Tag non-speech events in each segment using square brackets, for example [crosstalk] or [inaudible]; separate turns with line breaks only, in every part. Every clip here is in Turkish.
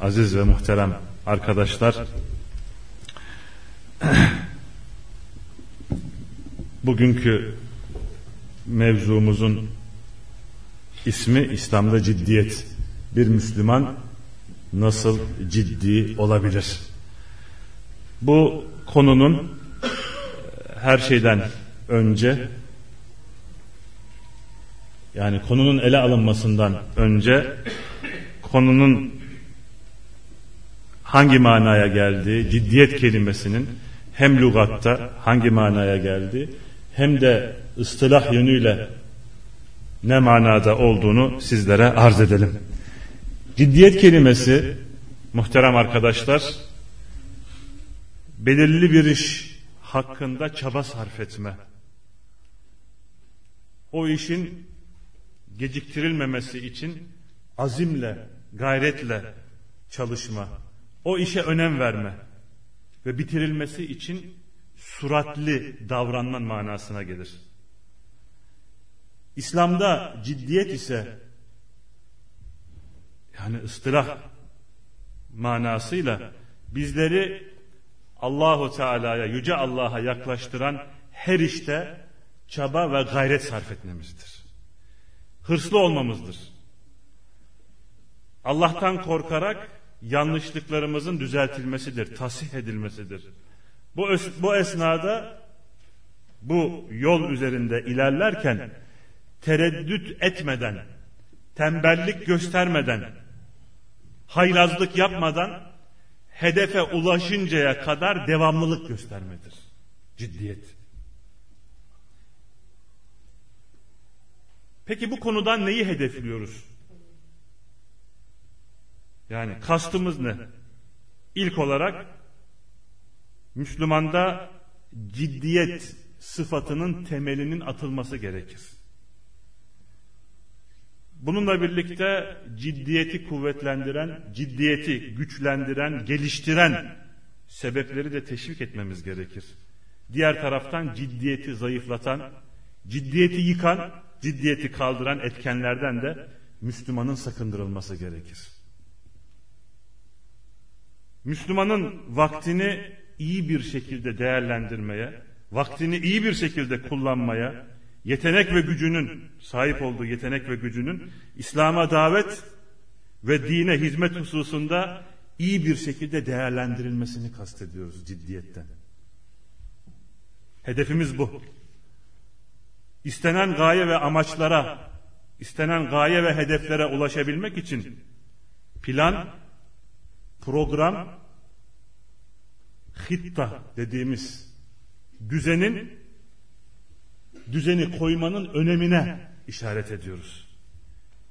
Aziz ve muhterem arkadaşlar [clears throat] Bugünkü mevzumuzun ismi İslam'da ciddiyet. Bir Müslüman nasıl ciddi olabilir? Bu konunun her şeyden önce yani konunun ele alınmasından önce konunun hangi manaya geldiği, ciddiyet kelimesinin hem lugatta hangi manaya geldi hem de ıstılah yönüyle ne manada olduğunu sizlere arz edelim. Ciddiyet kelimesi muhterem arkadaşlar belirli bir iş hakkında çaba sarf etme. O işin geciktirilmemesi için azimle, gayretle çalışma. O işe önem verme ve bitirilmesi için suratli davranman manasına gelir. İslam'da ciddiyet ise yani ıstılah manasıyla bizleri Allahu Teala'ya yüce Allah'a yaklaştıran her işte çaba ve gayret sarf etmemizdir. Hırslı olmamızdır. Allah'tan korkarak yanlışlıklarımızın düzeltilmesidir, tasih edilmesidir. Bu, bu esnada bu yol üzerinde ilerlerken tereddüt etmeden, tembellik göstermeden, haylazlık yapmadan hedefe ulaşıncaya kadar devamlılık göstermedir. Ciddiyet. Peki bu konudan neyi hedefliyoruz? Yani kastımız ne? İlk olarak Müslümanda ciddiyet sıfatının temelinin atılması gerekir. Bununla birlikte ciddiyeti kuvvetlendiren, ciddiyeti güçlendiren, geliştiren sebepleri de teşvik etmemiz gerekir. Diğer taraftan ciddiyeti zayıflatan, ciddiyeti yıkan, ciddiyeti kaldıran etkenlerden de Müslümanın sakındırılması gerekir. Müslümanın vaktini iyi bir şekilde değerlendirmeye, vaktini iyi bir şekilde kullanmaya, yetenek ve gücünün, sahip olduğu yetenek ve gücünün İslam'a davet ve dine hizmet hususunda iyi bir şekilde değerlendirilmesini kastediyoruz ciddiyetten. Hedefimiz bu. İstenen gaye ve amaçlara, istenen gaye ve hedeflere ulaşabilmek için plan, program, hitta dediğimiz düzenin düzeni koymanın önemine işaret ediyoruz.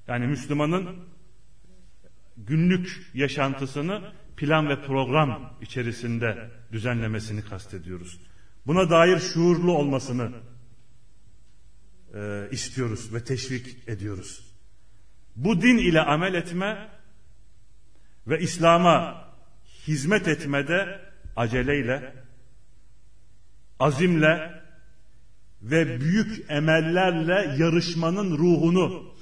Yani Müslümanın günlük yaşantısını plan ve program içerisinde düzenlemesini kastediyoruz. Buna dair şuurlu olmasını e, istiyoruz ve teşvik ediyoruz. Bu din ile amel etme ve İslam'a hizmet etmede aceleyle, azimle ve büyük emellerle yarışmanın ruhunu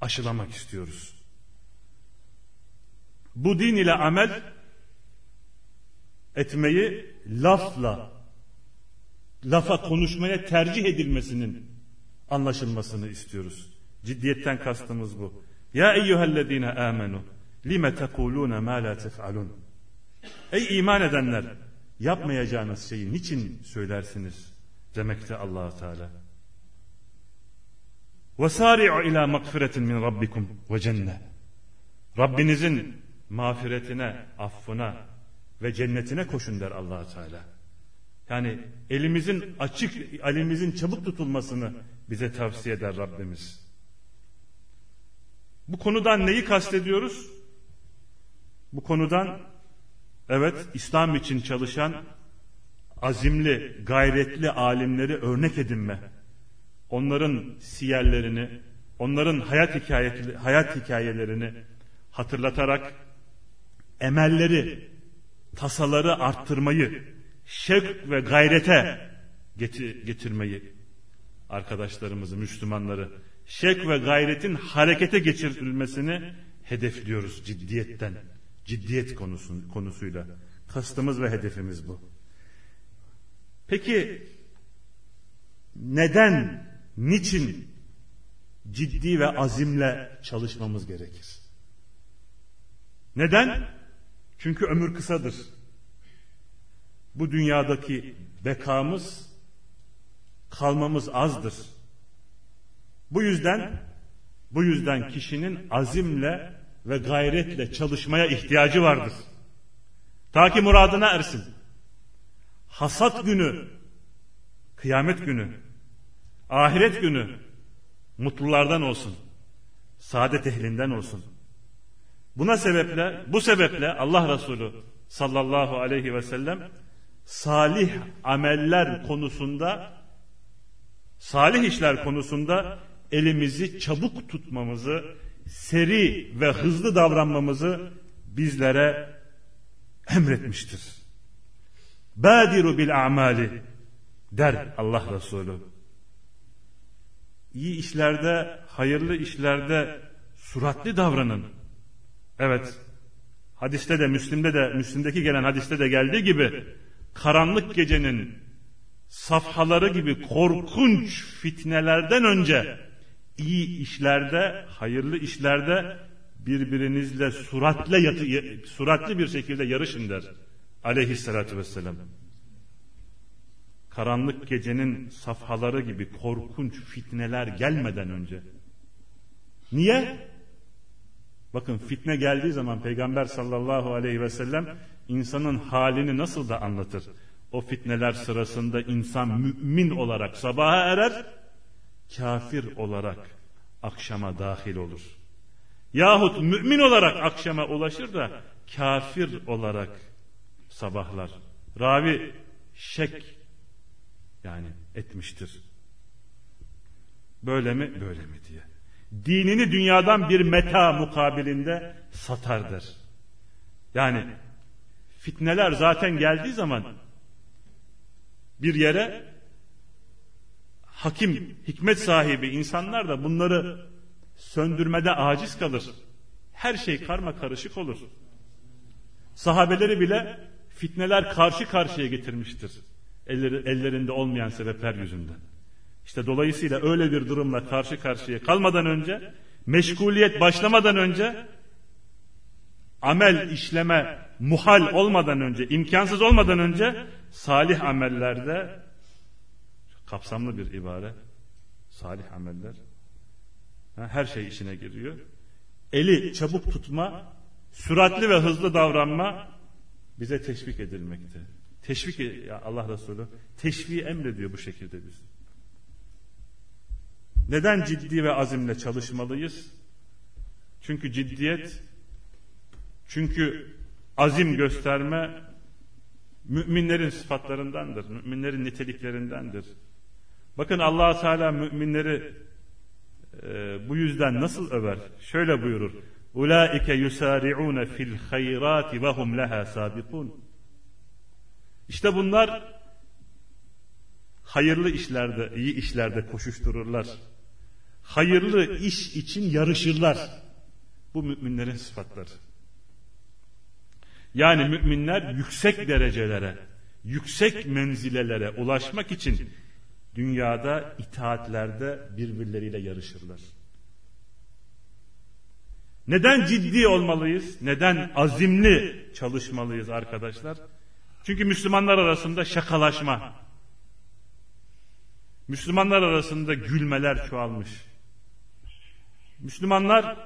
aşılamak istiyoruz. Bu din ile amel etmeyi lafla, lafa konuşmaya tercih edilmesinin anlaşılmasını istiyoruz. Ciddiyetten kastımız bu. Ya eyyühellezine amenu lime tekulune ma la tef'alun. Ey iman edenler yapmayacağınız şeyi niçin söylersiniz demekte allah Teala. وَسَارِعُ ila مَغْفِرَةٍ min rabbikum ve cennet. Rabbinizin mağfiretine, affına ve cennetine koşun der allah Teala. Yani elimizin açık, elimizin çabuk tutulmasını bize tavsiye eder Rabbimiz. Bu konudan neyi kastediyoruz? Bu konudan evet İslam için çalışan azimli, gayretli alimleri örnek edinme. Onların siyerlerini, onların hayat hikayet, hayat hikayelerini hatırlatarak emelleri, tasaları arttırmayı, şevk ve gayrete getirmeyi arkadaşlarımızı, Müslümanları şevk ve gayretin harekete geçirilmesini hedefliyoruz ciddiyetten. Ciddiyet konusu, konusuyla. Kastımız ve hedefimiz bu. Peki neden, niçin ciddi ve azimle çalışmamız gerekir? Neden? Çünkü ömür kısadır. Bu dünyadaki bekamız, kalmamız azdır. Bu yüzden bu yüzden kişinin azimle ve gayretle çalışmaya ihtiyacı vardır. Ta ki muradına ersin. Hasat günü, kıyamet günü, ahiret günü mutlulardan olsun. Saadet ehlinden olsun. Buna sebeple, bu sebeple Allah Resulü sallallahu aleyhi ve sellem salih ameller konusunda salih işler konusunda elimizi çabuk tutmamızı, seri ve hızlı davranmamızı bizlere emretmiştir. Badiru bil amali der Allah Resulü. İyi işlerde, hayırlı işlerde suratli davranın. Evet. Hadiste de Müslim'de de Müslim'deki gelen hadiste de geldiği gibi karanlık gecenin safhaları gibi korkunç fitnelerden önce iyi işlerde, hayırlı işlerde birbirinizle suratle yatı, suratlı bir şekilde yarışın der. Aleyhissalatü vesselam. Karanlık gecenin safhaları gibi korkunç fitneler gelmeden önce. Niye? Bakın fitne geldiği zaman Peygamber sallallahu aleyhi ve sellem insanın halini nasıl da anlatır. O fitneler sırasında insan mümin olarak sabaha erer, kafir olarak akşama dahil olur. Yahut mümin olarak akşama ulaşır da kafir olarak sabahlar. Ravi şek yani etmiştir. Böyle mi? Böyle mi diye. Dinini dünyadan bir meta mukabilinde satardır. Yani fitneler zaten geldiği zaman bir yere hakim, hikmet sahibi insanlar da bunları söndürmede aciz kalır. Her şey karma karışık olur. Sahabeleri bile fitneler karşı karşıya getirmiştir. Elleri, ellerinde olmayan sebepler yüzünden. İşte dolayısıyla öyle bir durumla karşı karşıya kalmadan önce, meşguliyet başlamadan önce, amel işleme muhal olmadan önce, imkansız olmadan önce salih amellerde kapsamlı bir ibare. Salih ameller. Her şey içine giriyor. Eli çabuk tutma, süratli ve hızlı davranma bize teşvik edilmekte. Teşvik Allah Resulü teşviği emrediyor bu şekilde biz. Neden ciddi ve azimle çalışmalıyız? Çünkü ciddiyet, çünkü azim gösterme müminlerin sıfatlarındandır. Müminlerin niteliklerindendir. Bakın allah Teala müminleri e, bu yüzden nasıl över? Şöyle buyurur. Ulaike yusari'un fil hayrati ve hum leha sabikun. İşte bunlar hayırlı işlerde, iyi işlerde koşuştururlar. Hayırlı iş için yarışırlar. Bu müminlerin sıfatları. Yani müminler yüksek derecelere, yüksek menzilelere ulaşmak için dünyada itaatlerde birbirleriyle yarışırlar. Neden ciddi olmalıyız? Neden azimli çalışmalıyız arkadaşlar? Çünkü Müslümanlar arasında şakalaşma, Müslümanlar arasında gülmeler çoğalmış. Müslümanlar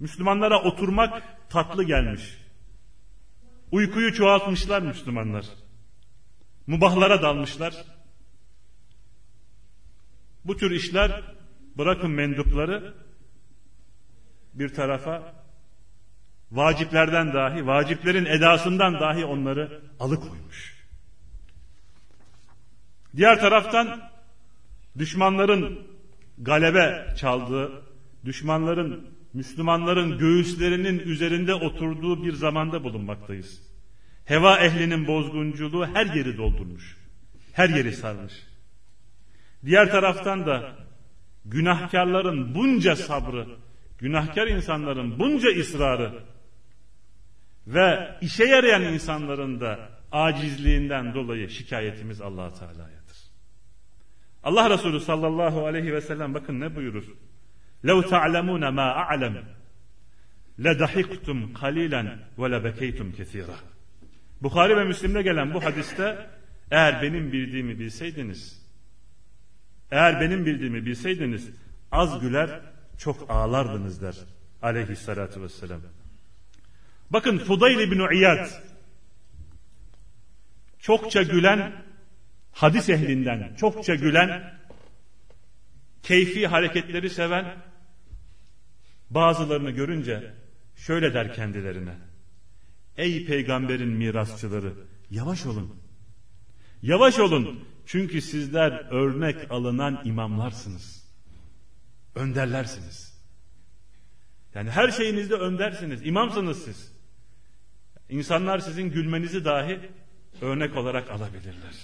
Müslümanlara oturmak tatlı gelmiş. Uykuyu çoğaltmışlar Müslümanlar. Mubahlara dalmışlar. Bu tür işler bırakın mendupları bir tarafa vaciplerden dahi, vaciplerin edasından dahi onları alıkoymuş. Diğer taraftan düşmanların galebe çaldığı, düşmanların, Müslümanların göğüslerinin üzerinde oturduğu bir zamanda bulunmaktayız. Heva ehlinin bozgunculuğu her yeri doldurmuş. Her yeri sarmış. Diğer taraftan da günahkarların bunca sabrı, günahkar insanların bunca ısrarı ve işe yarayan insanların da acizliğinden dolayı şikayetimiz Allah Teala'yadır. Allah Resulü sallallahu aleyhi ve sellem bakın ne buyurur? "Lev ta'lemuna ma a'lem le dahiktum kalilen ve le bekeytum kesira." Bukhari ve Müslim'de gelen bu hadiste eğer benim bildiğimi bilseydiniz eğer benim bildiğimi bilseydiniz az güler çok ağlardınız der aleyhissalatü vesselam. Bakın Fudayl ibn İyad çokça gülen hadis ehlinden çokça gülen keyfi hareketleri seven bazılarını görünce şöyle der kendilerine Ey peygamberin mirasçıları yavaş olun. Yavaş olun çünkü sizler örnek alınan imamlarsınız. Önderlersiniz. Yani her şeyinizde öndersiniz. imamsınız siz. İnsanlar sizin gülmenizi dahi örnek olarak alabilirler.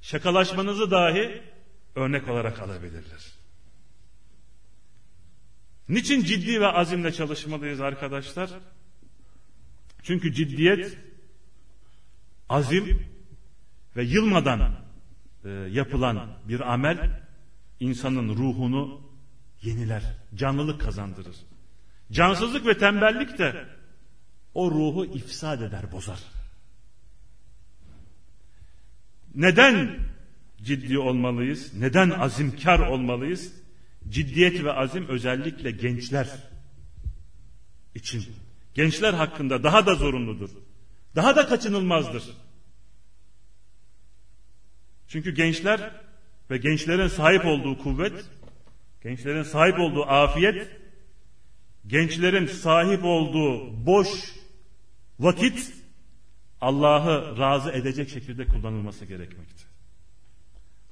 Şakalaşmanızı dahi örnek olarak alabilirler. Niçin ciddi ve azimle çalışmalıyız arkadaşlar? Çünkü ciddiyet, azim ve yılmadan e, yapılan bir amel insanın ruhunu yeniler, canlılık kazandırır. Cansızlık ve tembellik de o ruhu ifsad eder, bozar. Neden ciddi olmalıyız? Neden azimkar olmalıyız? Ciddiyet ve azim özellikle gençler için. Gençler hakkında daha da zorunludur. Daha da kaçınılmazdır. Çünkü gençler ve gençlerin sahip olduğu kuvvet, gençlerin sahip olduğu afiyet, gençlerin sahip olduğu boş vakit Allah'ı razı edecek şekilde kullanılması gerekmekte.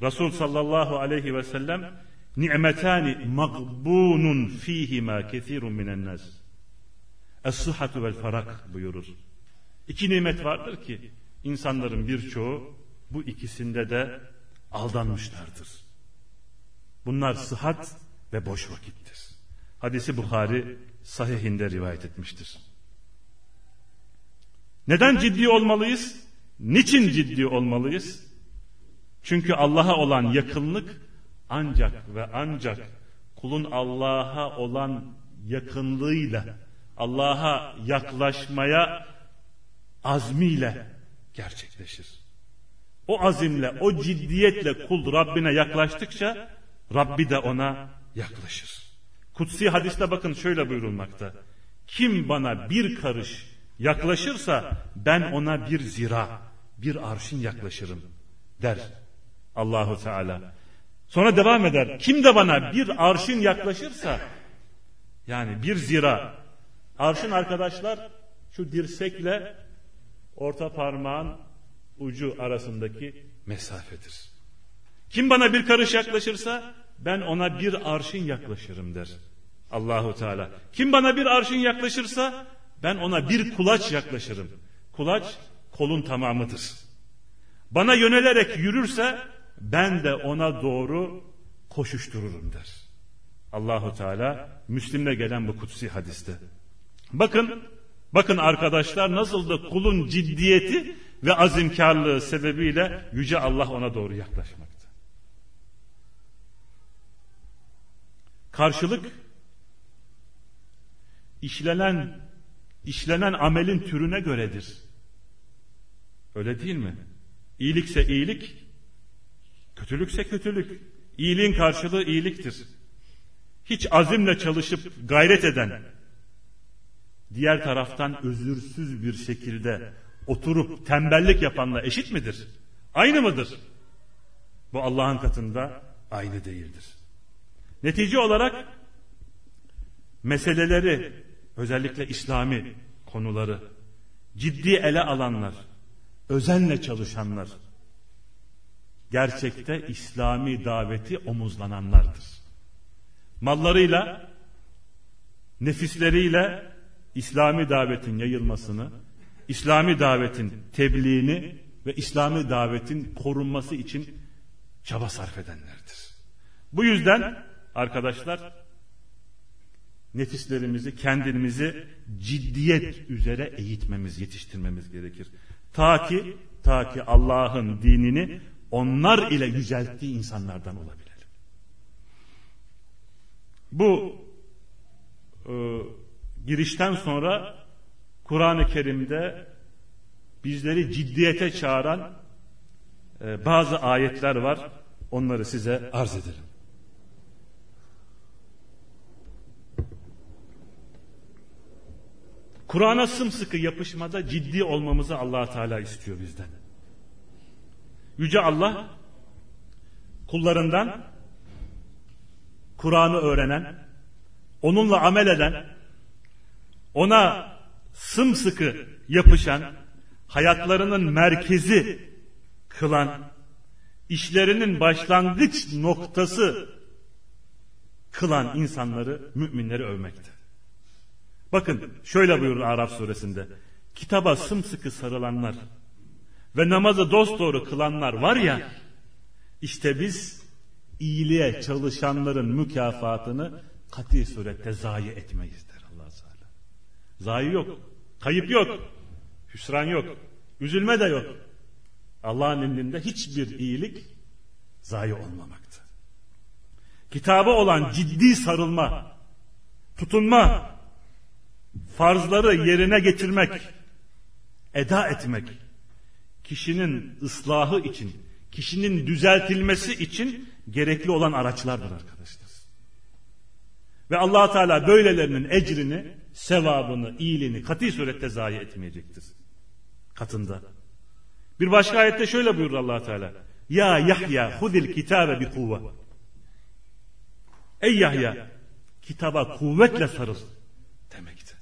Resul sallallahu aleyhi ve sellem ni'metani magbunun fihima kesirun minen nas. Es-sıhhatu vel farak buyurur. İki nimet vardır ki insanların birçoğu bu ikisinde de aldanmışlardır. Bunlar sıhhat ve boş vakittir. Hadisi Bukhari sahihinde rivayet etmiştir. Neden ciddi olmalıyız? Niçin ciddi olmalıyız? Çünkü Allah'a olan yakınlık ancak ve ancak kulun Allah'a olan yakınlığıyla, Allah'a yaklaşmaya azmiyle gerçekleşir. O azimle, o ciddiyetle kul Rabbine yaklaştıkça Rabbi de ona yaklaşır. Kutsi hadiste bakın şöyle buyurulmakta. Kim bana bir karış yaklaşırsa ben ona bir zira, bir arşın yaklaşırım der Allahu Teala. Sonra devam eder. Kim de bana bir arşın yaklaşırsa yani bir zira arşın arkadaşlar şu dirsekle orta parmağın ucu arasındaki mesafedir. Kim bana bir karış yaklaşırsa ben ona bir arşın yaklaşırım der. Allahu Teala. Kim bana bir arşın yaklaşırsa ben ona bir kulaç yaklaşırım. Kulaç kolun tamamıdır. Bana yönelerek yürürse ben de ona doğru koşuştururum der. Allahu Teala Müslim'de gelen bu kutsi hadiste. Bakın, bakın arkadaşlar nasıl da kulun ciddiyeti ve azimkarlığı sebebiyle yüce Allah ona doğru yaklaşmakta. Karşılık işlenen işlenen amelin türüne göredir. Öyle değil mi? İyilikse iyilik, kötülükse kötülük. İyiliğin karşılığı iyiliktir. Hiç azimle çalışıp gayret eden, diğer taraftan özürsüz bir şekilde oturup tembellik yapanla eşit midir? Aynı mıdır? Bu Allah'ın katında aynı değildir. Netice olarak meseleleri özellikle İslami konuları ciddi ele alanlar, özenle çalışanlar, gerçekte İslami daveti omuzlananlardır. Mallarıyla, nefisleriyle İslami davetin yayılmasını, İslami davetin tebliğini ve İslami davetin korunması için çaba sarf edenlerdir. Bu yüzden arkadaşlar nefislerimizi, kendimizi ciddiyet üzere eğitmemiz, yetiştirmemiz gerekir. Ta ki, ta ki Allah'ın dinini onlar ile yücelttiği insanlardan olabilelim. Bu e, girişten sonra Kur'an-ı Kerim'de bizleri ciddiyete çağıran e, bazı ayetler var. Onları size arz edelim. Kur'an'a sımsıkı yapışmada ciddi olmamızı allah Teala istiyor bizden. Yüce Allah kullarından Kur'an'ı öğrenen, onunla amel eden, ona sımsıkı yapışan, hayatlarının merkezi kılan, işlerinin başlangıç noktası kılan insanları, müminleri övmekte. Bakın şöyle buyurur Araf suresinde. Kitaba sımsıkı sarılanlar ve namazı dosdoğru kılanlar var ya, işte biz iyiliğe çalışanların mükafatını kati surette zayi etmeyiz. Zayi yok, kayıp yok, hüsran yok, üzülme de yok. Allah'ın indinde hiçbir iyilik zayi olmamakta. Kitabı olan ciddi sarılma, tutunma, farzları yerine getirmek, eda etmek, kişinin ıslahı için, kişinin düzeltilmesi için gerekli olan araçlardır arkadaşlar. Ve allah Teala böylelerinin ecrini, sevabını, iyiliğini kati surette zayi etmeyecektir. Katında. Bir başka ayette şöyle buyurur allah Teala. Ya Yahya hudil kitabe bi kuvve. Ey Yahya kitaba kuvvetle sarıl demektir.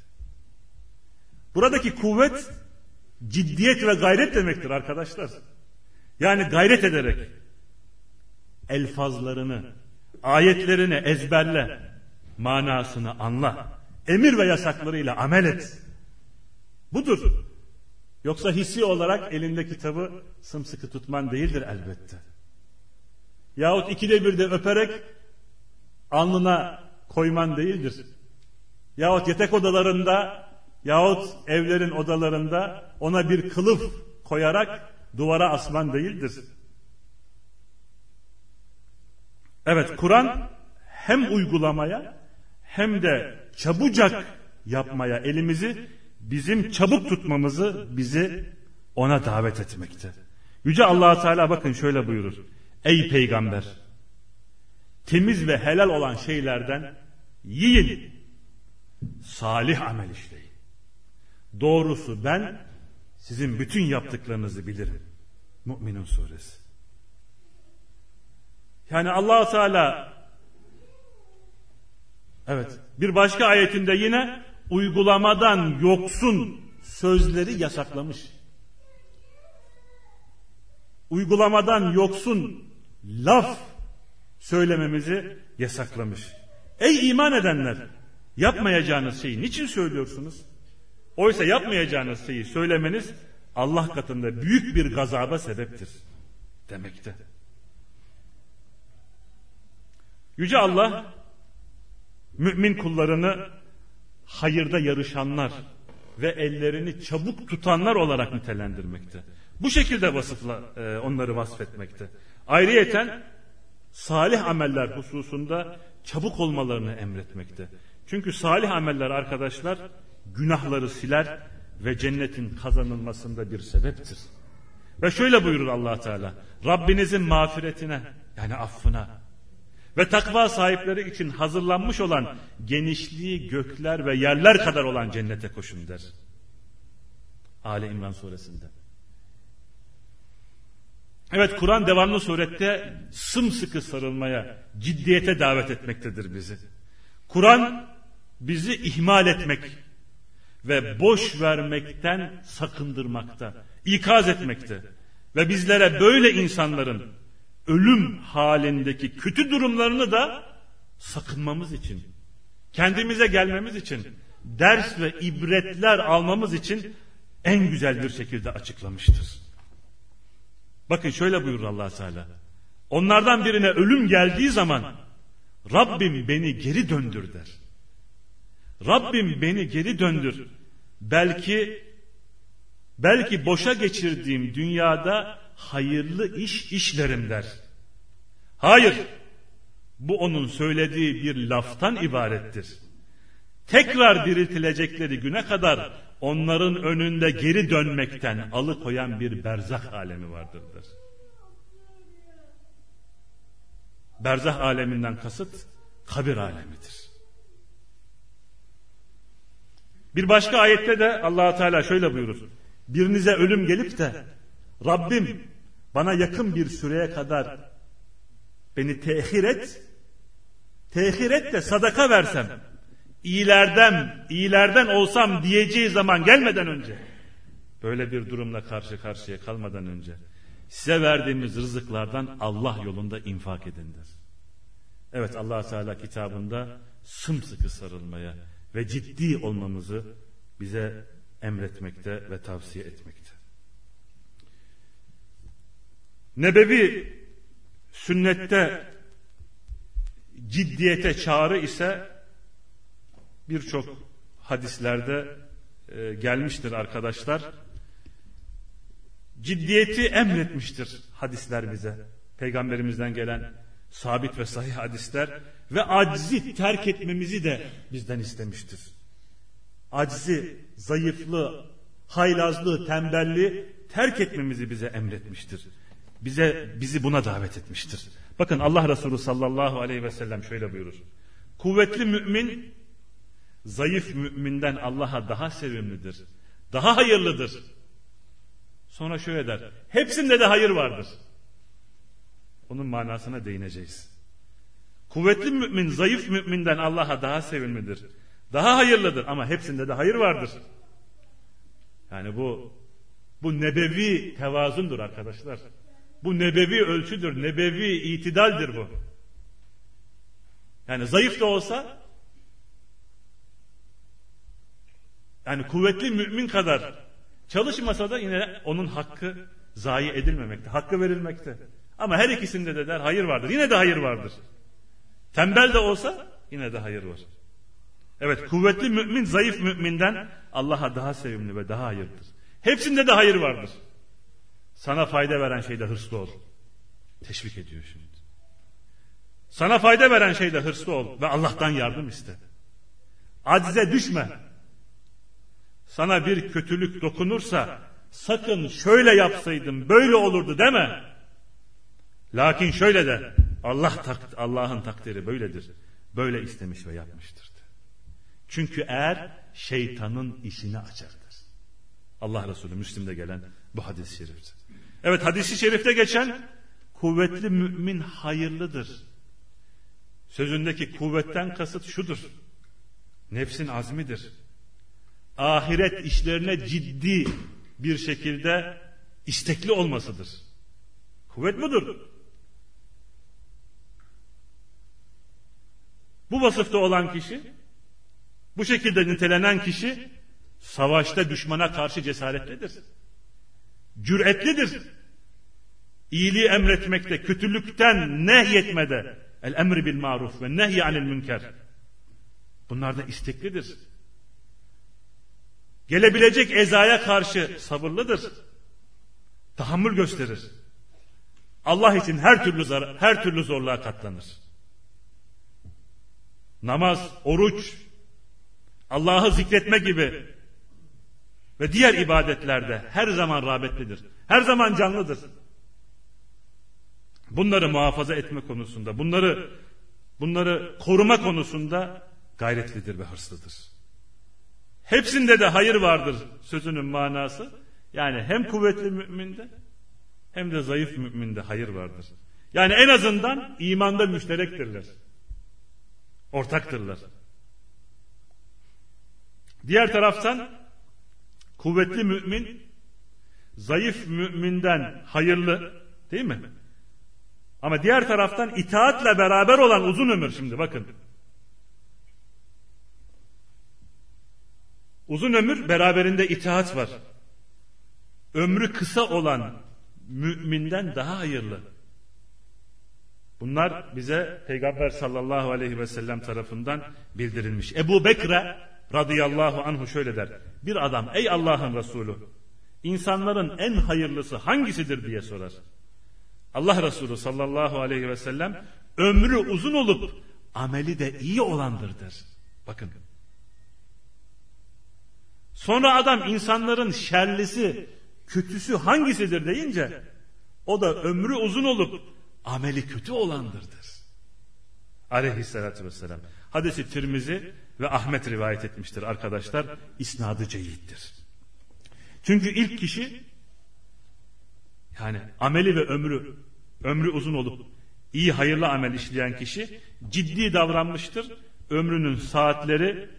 Buradaki kuvvet ciddiyet ve gayret demektir arkadaşlar. Yani gayret ederek elfazlarını, ayetlerini ezberle, manasını anla, emir ve yasaklarıyla amel et. Budur. Yoksa hissi olarak elinde kitabı sımsıkı tutman değildir elbette. Yahut ikide bir de öperek alnına koyman değildir. Yahut yatak odalarında yahut evlerin odalarında ona bir kılıf koyarak duvara asman değildir. Evet Kur'an hem uygulamaya hem de çabucak yapmaya elimizi bizim çabuk tutmamızı bizi ona davet etmekte. Yüce allah Teala bakın şöyle buyurur. Ey peygamber temiz ve helal olan şeylerden yiyin. Salih amel işleyin. Doğrusu ben sizin bütün yaptıklarınızı bilirim. Müminun suresi. Yani allah Teala evet bir başka ayetinde yine uygulamadan yoksun sözleri yasaklamış. Uygulamadan yoksun laf söylememizi yasaklamış. Ey iman edenler yapmayacağınız şeyi niçin söylüyorsunuz? Oysa yapmayacağınız şeyi söylemeniz Allah katında büyük bir gazaba sebeptir demekte. Yüce Allah mümin kullarını hayırda yarışanlar ve ellerini çabuk tutanlar olarak nitelendirmekte. Bu şekilde vasıfla e, onları vasfetmekte. Ayrıyeten salih ameller hususunda çabuk olmalarını emretmekte. Çünkü salih ameller arkadaşlar günahları siler ve cennetin kazanılmasında bir sebeptir. Ve şöyle buyurur allah Teala. Rabbinizin mağfiretine yani affına ve takva sahipleri için hazırlanmış olan genişliği gökler ve yerler kadar olan cennete koşun der. Ali İmran suresinde. Evet Kur'an devamlı surette sımsıkı sarılmaya, ciddiyete davet etmektedir bizi. Kur'an bizi ihmal etmek, ve boş vermekten sakındırmakta, ikaz etmekte. Ve bizlere böyle insanların ölüm halindeki kötü durumlarını da sakınmamız için, kendimize gelmemiz için, ders ve ibretler almamız için en güzel bir şekilde açıklamıştır. Bakın şöyle buyurur allah Teala. Onlardan birine ölüm geldiği zaman Rabbim beni geri döndür der. Rabbim beni geri döndür. Belki belki boşa geçirdiğim dünyada hayırlı iş işlerim der. Hayır. Bu onun söylediği bir laftan ibarettir. Tekrar diriltilecekleri güne kadar onların önünde geri dönmekten alıkoyan bir berzah alemi vardır der. Berzah aleminden kasıt kabir alemidir. Bir başka ayette de allah Teala şöyle buyurur. Birinize ölüm gelip de Rabbim bana yakın bir süreye kadar beni tehir et, tehir et de sadaka versem, iyilerden, iyilerden olsam diyeceği zaman gelmeden önce, böyle bir durumla karşı karşıya kalmadan önce, size verdiğimiz rızıklardan Allah yolunda infak edindir. Evet allah Teala kitabında sımsıkı sarılmaya ve ciddi olmamızı bize emretmekte ve tavsiye etmekte. Nebevi sünnette ciddiyete çağrı ise birçok hadislerde e, gelmiştir arkadaşlar. Ciddiyeti emretmiştir hadisler bize. Peygamberimizden gelen sabit ve sahih hadisler ve acizi terk etmemizi de bizden istemiştir. Acizi, zayıflığı, haylazlığı, tembelliği terk etmemizi bize emretmiştir. Bize bizi buna davet etmiştir. Bakın Allah Resulü sallallahu aleyhi ve sellem şöyle buyurur. Kuvvetli mümin zayıf müminden Allah'a daha sevimlidir. Daha hayırlıdır. Sonra şöyle der. Hepsinde de hayır vardır. Onun manasına değineceğiz. Kuvvetli mümin zayıf müminden Allah'a daha sevimlidir. Daha hayırlıdır ama hepsinde de hayır vardır. Yani bu bu nebevi tevazundur arkadaşlar. Bu nebevi ölçüdür, nebevi itidaldir bu. Yani zayıf da olsa yani kuvvetli mümin kadar çalışmasa da yine onun hakkı zayi edilmemekte, hakkı verilmekte. Ama her ikisinde de der hayır vardır. Yine de hayır vardır. Tembel de olsa yine de hayır var. Evet kuvvetli mümin zayıf müminden Allah'a daha sevimli ve daha hayırdır. Hepsinde de hayır vardır. Sana fayda veren şeyde hırslı ol. Teşvik ediyor şimdi. Sana fayda veren şeyde hırslı ol ve Allah'tan yardım iste. Acize düşme. Sana bir kötülük dokunursa sakın şöyle yapsaydım böyle olurdu deme. Lakin şöyle de Allah tak, Allah'ın takdiri böyledir. Böyle istemiş ve yapmıştır. Çünkü eğer şeytanın işini açardır. Allah Resulü Müslim'de gelen bu hadis-i şerifte. Evet hadisi şerifte geçen kuvvetli mümin hayırlıdır. Sözündeki kuvvetten kasıt şudur. Nefsin azmidir. Ahiret işlerine ciddi bir şekilde istekli olmasıdır. Kuvvet budur. Bu vasıfta olan kişi, bu şekilde nitelenen kişi savaşta düşmana karşı cesaretlidir. Cüretlidir. İyiliği emretmekte, kötülükten nehyetmede, el emri bil maruf ve nehy anil münker. Bunlarda isteklidir. Gelebilecek ezaya karşı sabırlıdır. Tahammül gösterir. Allah için her türlü zar her türlü zorluğa katlanır namaz, oruç, Allah'ı zikretme gibi ve diğer ibadetlerde her zaman rağbetlidir. Her zaman canlıdır. Bunları muhafaza etme konusunda, bunları bunları koruma konusunda gayretlidir ve hırslıdır. Hepsinde de hayır vardır sözünün manası. Yani hem kuvvetli müminde hem de zayıf müminde hayır vardır. Yani en azından imanda müşterektirler. Ortaktırlar. Diğer taraftan kuvvetli mümin zayıf müminden hayırlı değil mi? Ama diğer taraftan itaatle beraber olan uzun ömür şimdi bakın. Uzun ömür beraberinde itaat var. Ömrü kısa olan müminden daha hayırlı. Bunlar bize Peygamber sallallahu aleyhi ve sellem tarafından bildirilmiş. Ebu Bekre radıyallahu anhu şöyle der. Bir adam ey Allah'ın Resulü insanların en hayırlısı hangisidir diye sorar. Allah Resulü sallallahu aleyhi ve sellem ömrü uzun olup ameli de iyi olandırdır. Bakın. Sonra adam insanların şerlisi, kötüsü hangisidir deyince o da ömrü uzun olup ameli kötü olandırdır. Aleyhissalatü vesselam. Hadisi Tirmizi ve Ahmet rivayet etmiştir arkadaşlar. İsnadı ceyittir. Çünkü ilk kişi yani ameli ve ömrü ömrü uzun olup iyi hayırlı amel işleyen kişi ciddi davranmıştır. Ömrünün saatleri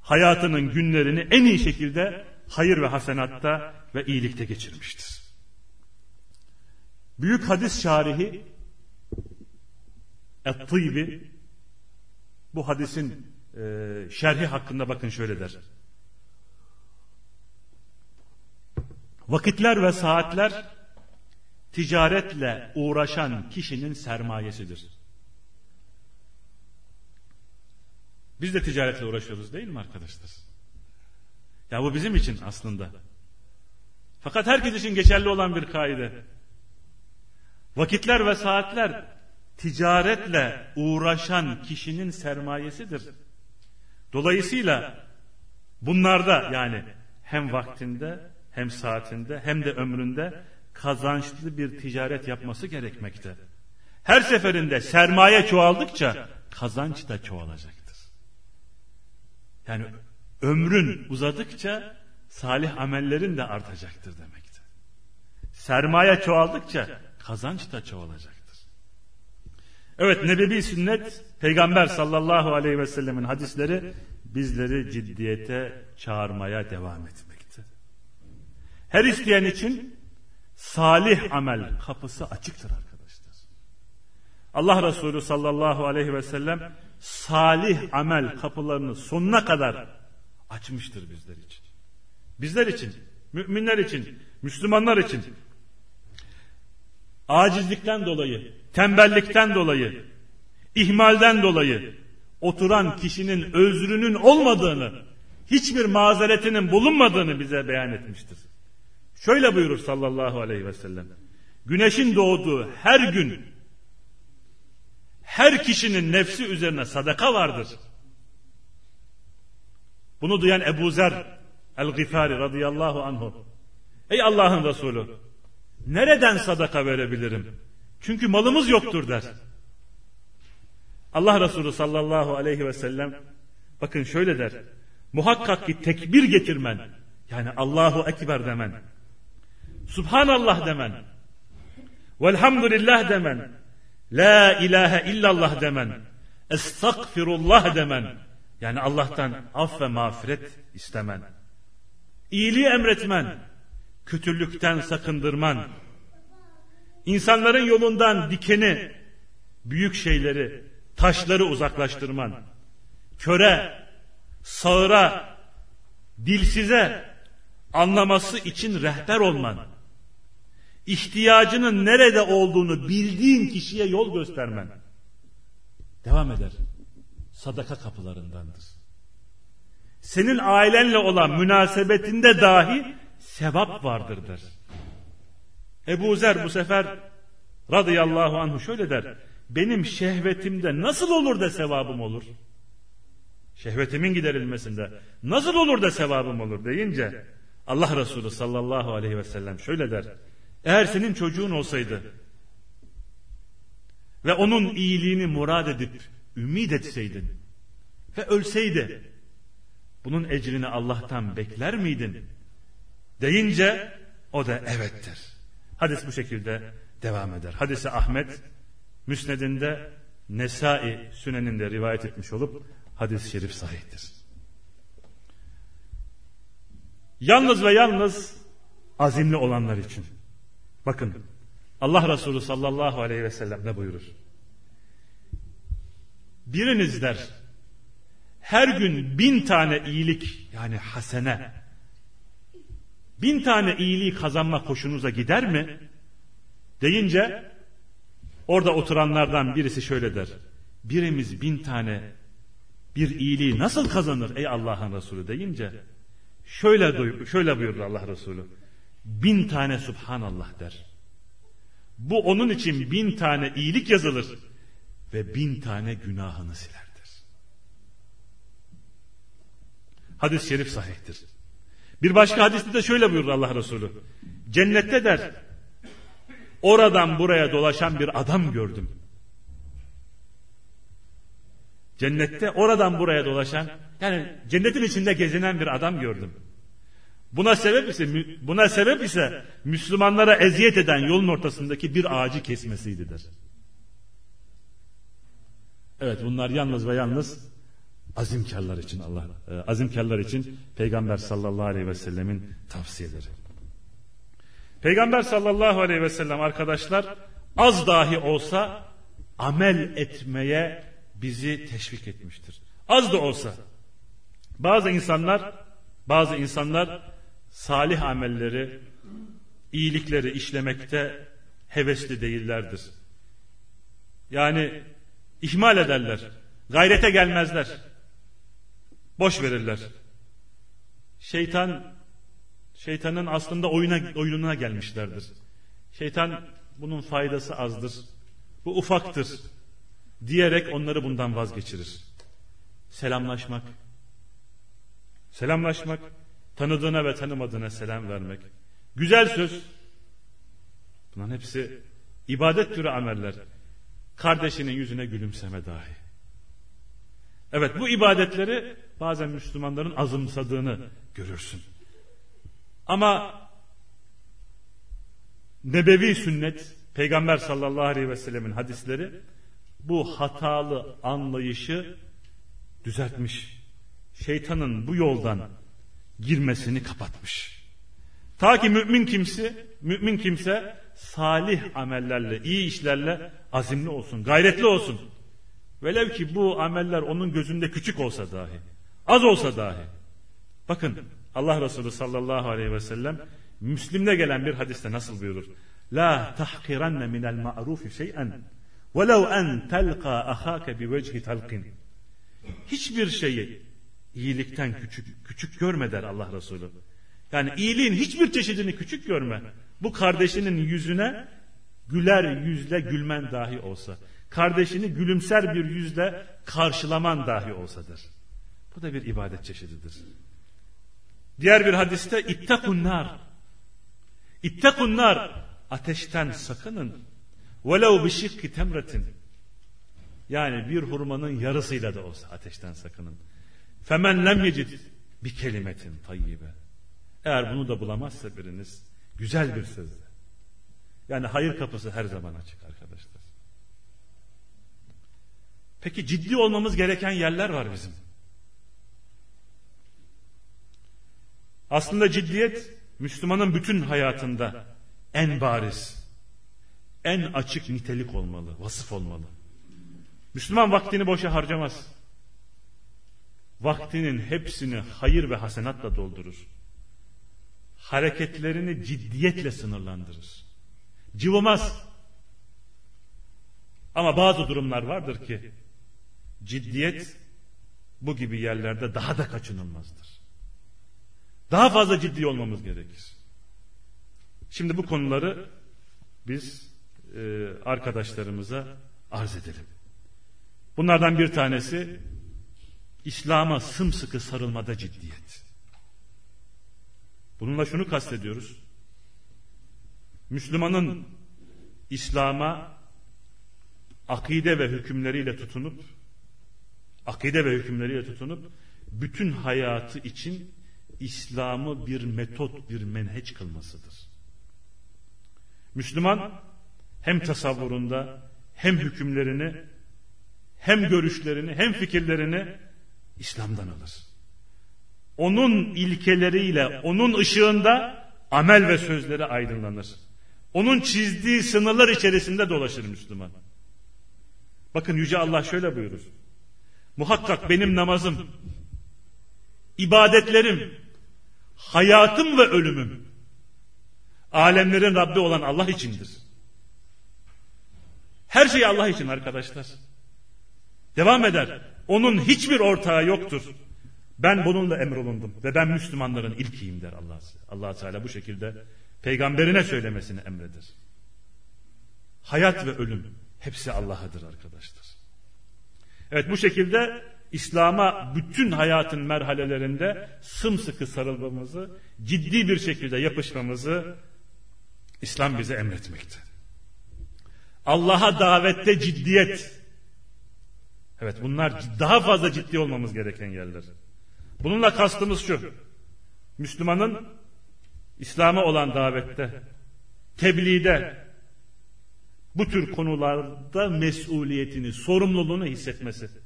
hayatının günlerini en iyi şekilde hayır ve hasenatta ve iyilikte geçirmiştir. Büyük hadis şarihi Et-Tıybi bu hadisin şerhi hakkında bakın şöyle der. Vakitler ve saatler ticaretle uğraşan kişinin sermayesidir. Biz de ticaretle uğraşıyoruz değil mi arkadaşlar? Ya bu bizim için aslında. Fakat herkes için geçerli olan bir kaide. Vakitler ve saatler ticaretle uğraşan kişinin sermayesidir. Dolayısıyla bunlarda yani hem vaktinde hem saatinde hem de ömründe kazançlı bir ticaret yapması gerekmekte. Her seferinde sermaye çoğaldıkça kazanç da çoğalacaktır. Yani ömrün uzadıkça salih amellerin de artacaktır demektir. Sermaye çoğaldıkça kazanç da çoğalacaktır. Evet nebevi sünnet peygamber sallallahu aleyhi ve sellemin hadisleri bizleri ciddiyete çağırmaya devam etmekte. Her isteyen için salih amel kapısı açıktır arkadaşlar. Allah Resulü sallallahu aleyhi ve sellem salih amel kapılarını sonuna kadar açmıştır bizler için. Bizler için, müminler için, Müslümanlar için acizlikten dolayı, tembellikten dolayı, ihmalden dolayı oturan kişinin özrünün olmadığını, hiçbir mazeretinin bulunmadığını bize beyan etmiştir. Şöyle buyurur sallallahu aleyhi ve sellem. Güneşin doğduğu her gün her kişinin nefsi üzerine sadaka vardır. Bunu duyan Ebu Zer el-Gifari radıyallahu anhu. Ey Allah'ın Resulü nereden sadaka verebilirim? Çünkü malımız yoktur der. Allah Resulü sallallahu aleyhi ve sellem bakın şöyle der. Muhakkak ki tekbir getirmen yani Allahu Ekber demen Subhanallah demen. Velhamdülillah demen. La ilahe illallah demen. Estağfirullah demen. Yani Allah'tan af ve mağfiret istemen. İyiliği emretmen. Kötülükten sakındırman. İnsanların yolundan dikeni, büyük şeyleri, taşları uzaklaştırman. Köre, sağıra, dilsize anlaması için rehber olman ihtiyacının nerede olduğunu bildiğin kişiye yol göstermen devam eder. Sadaka kapılarındandır. Senin ailenle olan münasebetinde dahi sevap vardır der. Ebu Zer bu sefer radıyallahu anhu şöyle der. Benim şehvetimde nasıl olur da sevabım olur? Şehvetimin giderilmesinde nasıl olur da sevabım olur deyince Allah Resulü sallallahu aleyhi ve sellem şöyle der. Eğer senin çocuğun olsaydı ve onun iyiliğini murad edip ümit etseydin ve ölseydi bunun ecrini Allah'tan bekler miydin? Deyince o da evettir. Hadis bu şekilde devam eder. Hadisi Ahmet Müsned'inde Nesai Sünen'inde rivayet etmiş olup hadis-i şerif sahihtir. Yalnız ve yalnız azimli olanlar için. Bakın Allah Resulü sallallahu aleyhi ve sellem ne buyurur? Biriniz der her gün bin tane iyilik yani hasene bin tane iyiliği kazanma hoşunuza gider mi? Deyince orada oturanlardan birisi şöyle der. Birimiz bin tane bir iyiliği nasıl kazanır ey Allah'ın Resulü deyince şöyle, şöyle buyurur Allah Resulü. Bin tane Subhanallah der. Bu onun için bin tane iyilik yazılır ve bin tane günahını silerdir. Hadis-i şerif sahihtir. Bir başka hadiste de şöyle buyurur Allah Resulü. Cennette der oradan buraya dolaşan bir adam gördüm. Cennette oradan buraya dolaşan yani cennetin içinde gezinen bir adam gördüm. Buna sebep ise buna sebep ise Müslümanlara eziyet eden yolun ortasındaki bir ağacı kesmesiydi der. Evet bunlar yalnız ve yalnız azimkarlar için Allah e, azimkarlar için Peygamber sallallahu aleyhi ve sellemin tavsiyeleri. Peygamber sallallahu aleyhi ve sellem arkadaşlar az dahi olsa amel etmeye bizi teşvik etmiştir. Az da olsa bazı insanlar bazı insanlar salih amelleri iyilikleri işlemekte hevesli değillerdir. Yani ihmal ederler. Gayrete gelmezler. Boş verirler. Şeytan şeytanın aslında oyuna oyununa gelmişlerdir. Şeytan bunun faydası azdır. Bu ufaktır diyerek onları bundan vazgeçirir. Selamlaşmak. Selamlaşmak, tanıdığına ve tanımadığına selam vermek. Güzel söz. Bunların hepsi ibadet türü ameller. Kardeşinin yüzüne gülümseme dahi. Evet bu ibadetleri bazen Müslümanların azımsadığını görürsün. Ama nebevi sünnet, Peygamber sallallahu aleyhi ve sellemin hadisleri bu hatalı anlayışı düzeltmiş. Şeytanın bu yoldan girmesini kapatmış. Ta ki mümin kimse, mümin kimse salih amellerle, iyi işlerle azimli olsun, gayretli olsun. Velev ki bu ameller onun gözünde küçük olsa dahi, az olsa dahi. Bakın Allah Resulü sallallahu aleyhi ve sellem Müslim'de gelen bir hadiste nasıl buyurur? La tahkiranne minel ma'rufi şey'en velev en telqa ahake bi vecihi talqin. Hiçbir şeyi iyilikten küçük küçük görme der Allah Resulü. Yani iyiliğin hiçbir çeşidini küçük görme. Bu kardeşinin yüzüne güler yüzle gülmen dahi olsa kardeşini gülümser bir yüzle karşılaman dahi olsadır. Bu da bir ibadet çeşididir. Diğer bir hadiste ittakunnar. İttakunnar. Ateşten sakının. Velev bişikki temretin. Yani bir hurmanın yarısıyla da olsa ateşten sakının. Femen lem yecid bir kelimetin tayyibe. Eğer bunu da bulamazsa biriniz güzel bir sözle. Yani hayır kapısı her zaman açık arkadaşlar. Peki ciddi olmamız gereken yerler var bizim. Aslında ciddiyet Müslümanın bütün hayatında en bariz, en açık nitelik olmalı, vasıf olmalı. Müslüman vaktini boşa harcamaz. Vaktinin hepsini hayır ve hasenatla doldurur. Hareketlerini ciddiyetle sınırlandırır. Cıvımaz. Ama bazı durumlar vardır ki ciddiyet bu gibi yerlerde daha da kaçınılmazdır. Daha fazla ciddi olmamız gerekir. Şimdi bu konuları biz e, arkadaşlarımıza arz edelim. Bunlardan bir tanesi İslam'a sımsıkı sarılmada ciddiyet. Bununla şunu kastediyoruz. Müslümanın İslam'a akide ve hükümleriyle tutunup akide ve hükümleriyle tutunup bütün hayatı için İslam'ı bir metot, bir menheç kılmasıdır. Müslüman hem tasavvurunda hem hükümlerini hem görüşlerini hem fikirlerini İslam'dan alır. onun ilkeleriyle, onun ışığında amel ve sözleri aydınlanır. Onun çizdiği sınırlar içerisinde dolaşır Müslüman. Bakın Yüce Allah şöyle buyurur. Muhakkak benim namazım, ibadetlerim, hayatım ve ölümüm alemlerin Rabbi olan Allah içindir. Her şey Allah için arkadaşlar. Devam eder. Onun hiçbir ortağı yoktur. Ben bununla emrolundum ve ben Müslümanların ilkiyim der Allah. Allah Teala bu şekilde peygamberine söylemesini emreder. Hayat ve ölüm hepsi Allah'adır arkadaşlar. Evet bu şekilde İslam'a bütün hayatın merhalelerinde sımsıkı sarılmamızı, ciddi bir şekilde yapışmamızı İslam bize emretmekte. Allah'a davette ciddiyet. Evet bunlar daha fazla ciddi olmamız gereken yerler. Bununla kastımız şu. Müslümanın İslam'a olan davette, tebliğde, bu tür konularda mesuliyetini, sorumluluğunu hissetmesi.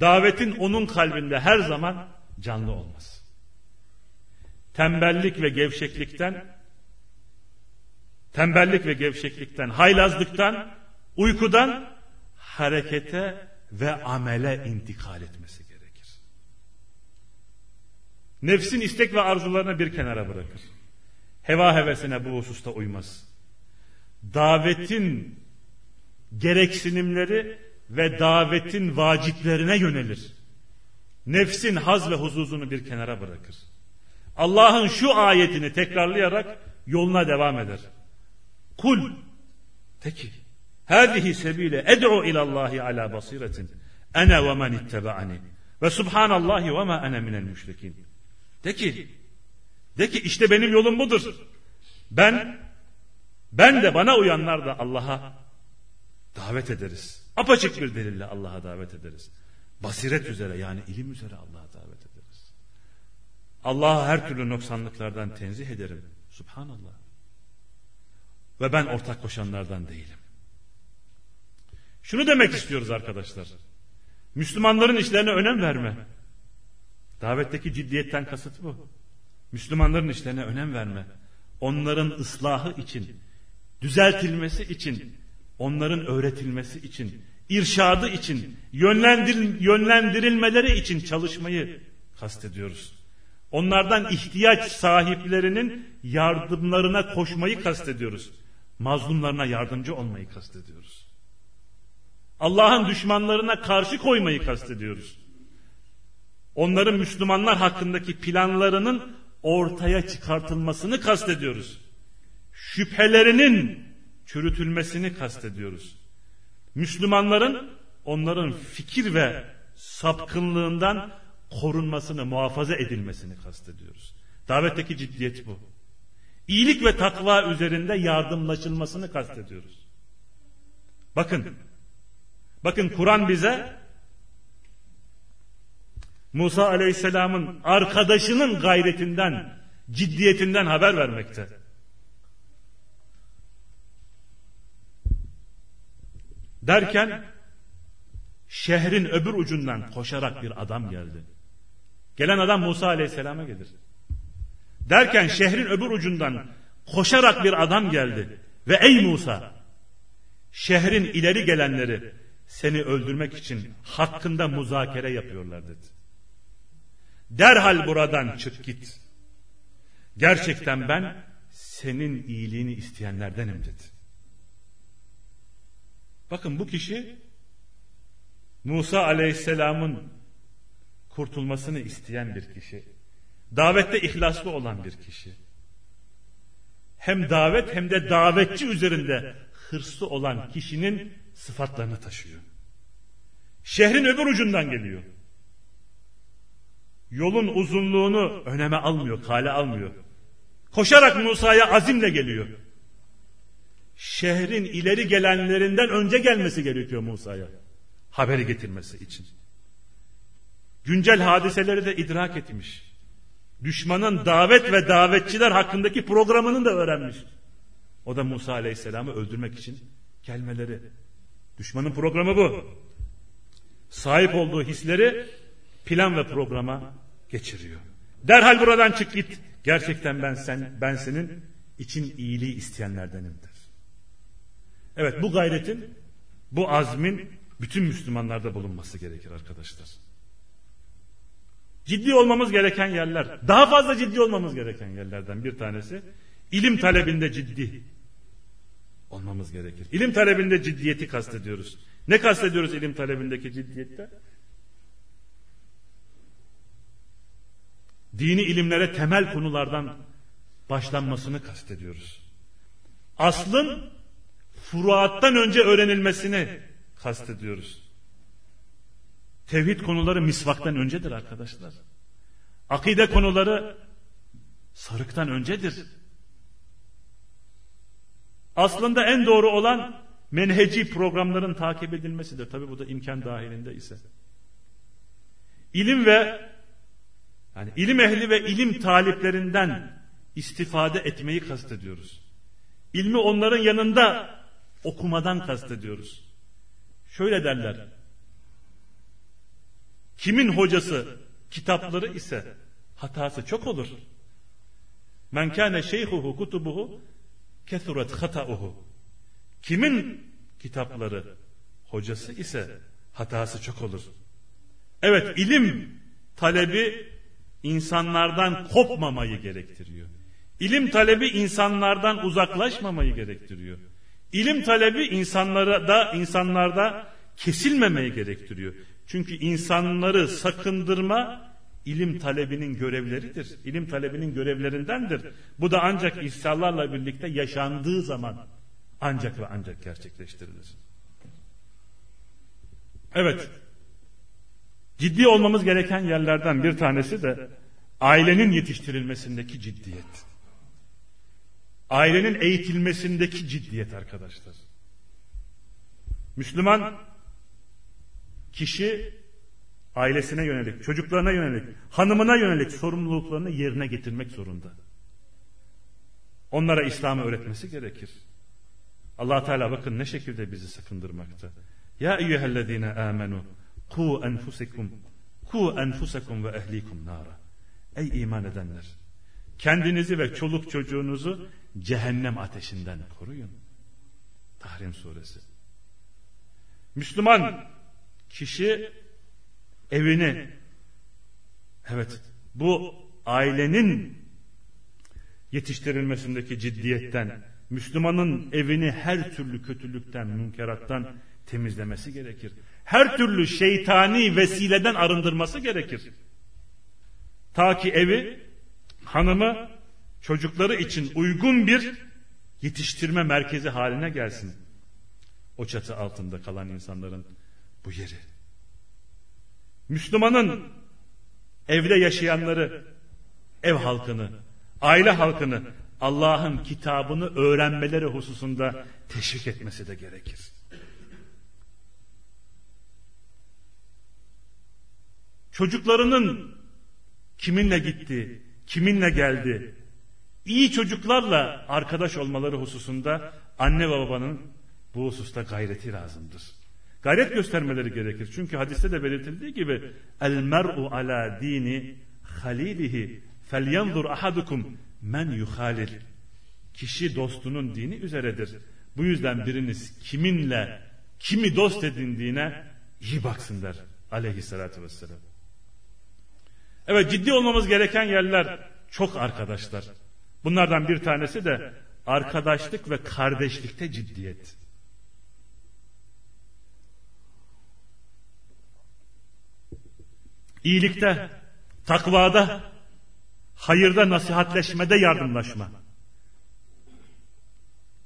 Davetin onun kalbinde her zaman canlı olması. Tembellik ve gevşeklikten tembellik ve gevşeklikten, haylazlıktan, uykudan harekete ve amele intikal etmesi gerekir. Nefsin istek ve arzularını bir kenara bırakır. Heva hevesine bu hususta uymaz. Davetin gereksinimleri ve davetin vaciplerine yönelir. Nefsin haz ve huzuzunu bir kenara bırakır. Allah'ın şu ayetini tekrarlayarak yoluna devam eder. Kul de ki Hâzihi sebîle ed'u ilallahi ala basiretin ene ve men ittebaani ve subhanallahi ve ma ene minel müşrikin. De ki de ki işte benim yolum budur. Ben ben de bana uyanlar da Allah'a davet ederiz. Apaçık bir delille Allah'a davet ederiz. Basiret üzere yani ilim üzere Allah'a davet ederiz. Allah'a her türlü noksanlıklardan tenzih ederim. Subhanallah. Ve ben ortak koşanlardan değilim. Şunu demek istiyoruz arkadaşlar. Müslümanların işlerine önem verme. Davetteki ciddiyetten kasıt bu. Müslümanların işlerine önem verme. Onların ıslahı için, düzeltilmesi için, onların öğretilmesi için, irşadı için, yönlendir, yönlendirilmeleri için çalışmayı kastediyoruz. Onlardan ihtiyaç sahiplerinin yardımlarına koşmayı kastediyoruz mazlumlarına yardımcı olmayı kastediyoruz. Allah'ın düşmanlarına karşı koymayı kastediyoruz. Onların Müslümanlar hakkındaki planlarının ortaya çıkartılmasını kastediyoruz. Şüphelerinin çürütülmesini kastediyoruz. Müslümanların onların fikir ve sapkınlığından korunmasını, muhafaza edilmesini kastediyoruz. Davetteki ciddiyet bu iyilik ve takva üzerinde yardımlaşılmasını kastediyoruz. Bakın, bakın Kur'an bize Musa Aleyhisselam'ın arkadaşının gayretinden, ciddiyetinden haber vermekte. Derken şehrin öbür ucundan koşarak bir adam geldi. Gelen adam Musa Aleyhisselam'a gelir. Derken şehrin öbür ucundan koşarak bir adam geldi. Ve ey Musa şehrin ileri gelenleri seni öldürmek için hakkında muzakere yapıyorlar dedi. Derhal buradan çık git. Gerçekten ben senin iyiliğini isteyenlerdenim dedi. Bakın bu kişi Musa aleyhisselamın kurtulmasını isteyen bir kişi. Davette ihlaslı olan bir kişi. Hem davet hem de davetçi üzerinde hırslı olan kişinin sıfatlarını taşıyor. Şehrin öbür ucundan geliyor. Yolun uzunluğunu öneme almıyor, kale almıyor. Koşarak Musa'ya azimle geliyor. Şehrin ileri gelenlerinden önce gelmesi gerekiyor Musa'ya. Haberi getirmesi için. Güncel hadiseleri de idrak etmiş düşmanın davet ve davetçiler hakkındaki programını da öğrenmiş. O da Musa Aleyhisselam'ı öldürmek için gelmeleri. Düşmanın programı bu. Sahip olduğu hisleri plan ve programa geçiriyor. Derhal buradan çık git. Gerçekten ben sen ben senin için iyiliği isteyenlerdenim der. Evet bu gayretin, bu azmin bütün Müslümanlarda bulunması gerekir arkadaşlar. Ciddi olmamız gereken yerler, daha fazla ciddi olmamız gereken yerlerden bir tanesi ilim talebinde ciddi olmamız gerekir. İlim talebinde ciddiyeti kastediyoruz. Ne kastediyoruz ilim talebindeki ciddiyette? Dini ilimlere temel konulardan başlanmasını kastediyoruz. Aslın furuattan önce öğrenilmesini kastediyoruz. Tevhid konuları misvaktan öncedir arkadaşlar. Akide konuları sarıktan öncedir. Aslında en doğru olan menheci programların takip edilmesidir. Tabi bu da imkan dahilinde ise. İlim ve yani ilim ehli ve ilim taliplerinden istifade etmeyi kastediyoruz. İlmi onların yanında okumadan kastediyoruz. Şöyle derler. Kimin hocası kitapları ise hatası çok olur. Men kâne şeyhuhu kutubuhu kethuret hatauhu. Kimin kitapları hocası ise hatası çok olur. Evet ilim talebi insanlardan kopmamayı gerektiriyor. İlim talebi insanlardan uzaklaşmamayı gerektiriyor. İlim talebi insanlara da insanlarda kesilmemeyi gerektiriyor. Çünkü insanları sakındırma ilim talebinin görevleridir. İlim talebinin görevlerindendir. Bu da ancak ihsallarla birlikte yaşandığı zaman ancak ve ancak gerçekleştirilir. Evet. Ciddi olmamız gereken yerlerden bir tanesi de ailenin yetiştirilmesindeki ciddiyet. Ailenin eğitilmesindeki ciddiyet arkadaşlar. Müslüman kişi ailesine yönelik, çocuklarına yönelik, hanımına yönelik sorumluluklarını yerine getirmek zorunda. Onlara İslam'ı öğretmesi gerekir. allah Teala bakın ne şekilde bizi sakındırmakta. Ya eyyühellezine amenu ku enfusikum ku enfusakum ve ehlikum nara. Ey iman edenler! Kendinizi ve çoluk çocuğunuzu cehennem ateşinden koruyun. Tahrim suresi. Müslüman kişi evini evet bu ailenin yetiştirilmesindeki ciddiyetten Müslümanın evini her türlü kötülükten, münkerattan temizlemesi gerekir. Her türlü şeytani vesileden arındırması gerekir. Ta ki evi, hanımı, çocukları için uygun bir yetiştirme merkezi haline gelsin. O çatı altında kalan insanların bu yeri. Müslümanın evde yaşayanları, ev halkını, aile halkını Allah'ın kitabını öğrenmeleri hususunda teşvik etmesi de gerekir. Çocuklarının kiminle gitti, kiminle geldi, iyi çocuklarla arkadaş olmaları hususunda anne ve babanın bu hususta gayreti lazımdır. Gayret göstermeleri gerekir. Çünkü hadiste de belirtildiği gibi el mer'u ala dini halilihi felyanzur ahadukum men yuhalil. Kişi dostunun dini üzeredir. Bu yüzden biriniz kiminle kimi dost edindiğine iyi baksın der aleyhissalatü vesselam. Evet ciddi olmamız gereken yerler çok arkadaşlar. Bunlardan bir tanesi de arkadaşlık ve kardeşlikte ciddiyet. İyilikte, takvada, hayırda nasihatleşmede yardımlaşma.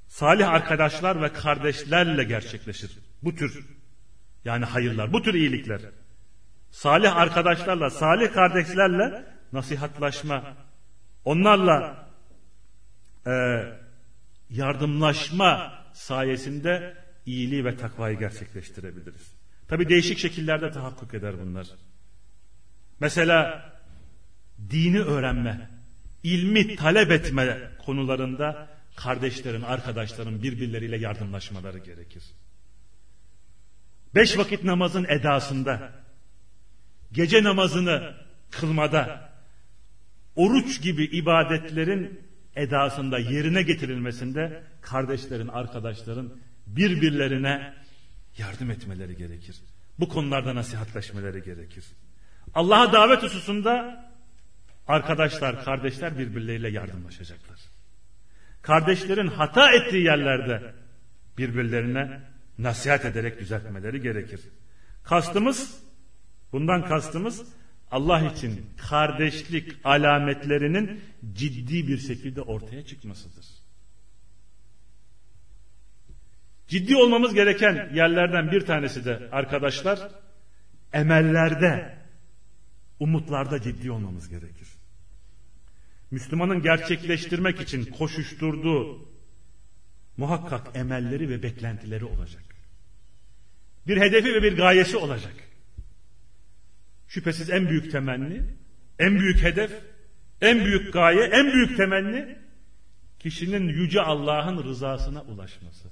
Salih arkadaşlar ve kardeşlerle gerçekleşir. Bu tür yani hayırlar, bu tür iyilikler. Salih arkadaşlarla, salih kardeşlerle nasihatlaşma. Onlarla e, yardımlaşma sayesinde iyiliği ve takvayı gerçekleştirebiliriz. Tabi değişik şekillerde tahakkuk eder bunlar. Mesela dini öğrenme, ilmi talep etme konularında kardeşlerin, arkadaşların birbirleriyle yardımlaşmaları gerekir. Beş vakit namazın edasında, gece namazını kılmada, oruç gibi ibadetlerin edasında yerine getirilmesinde kardeşlerin, arkadaşların birbirlerine yardım etmeleri gerekir. Bu konularda nasihatleşmeleri gerekir. Allah'a davet hususunda arkadaşlar, kardeşler birbirleriyle yardımlaşacaklar. Kardeşlerin hata ettiği yerlerde birbirlerine nasihat ederek düzeltmeleri gerekir. Kastımız, bundan kastımız Allah için kardeşlik alametlerinin ciddi bir şekilde ortaya çıkmasıdır. Ciddi olmamız gereken yerlerden bir tanesi de arkadaşlar emellerde, umutlarda ciddi olmamız gerekir. Müslümanın gerçekleştirmek için koşuşturduğu muhakkak emelleri ve beklentileri olacak. Bir hedefi ve bir gayesi olacak. Şüphesiz en büyük temenni, en büyük hedef, en büyük gaye, en büyük temenni kişinin yüce Allah'ın rızasına ulaşması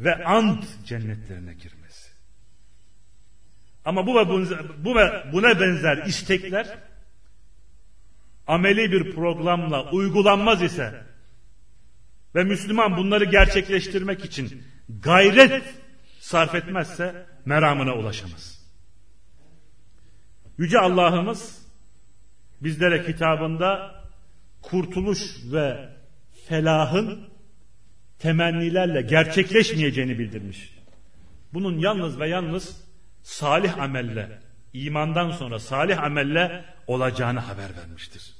ve ant cennetlerine girmesi. Ama bu ve bu ve buna benzer istekler ameli bir programla uygulanmaz ise ve Müslüman bunları gerçekleştirmek için gayret sarf etmezse meramına ulaşamaz. Yüce Allah'ımız bizlere kitabında kurtuluş ve felahın temennilerle gerçekleşmeyeceğini bildirmiş. Bunun yalnız ve yalnız salih amelle, imandan sonra salih amelle olacağını haber vermiştir.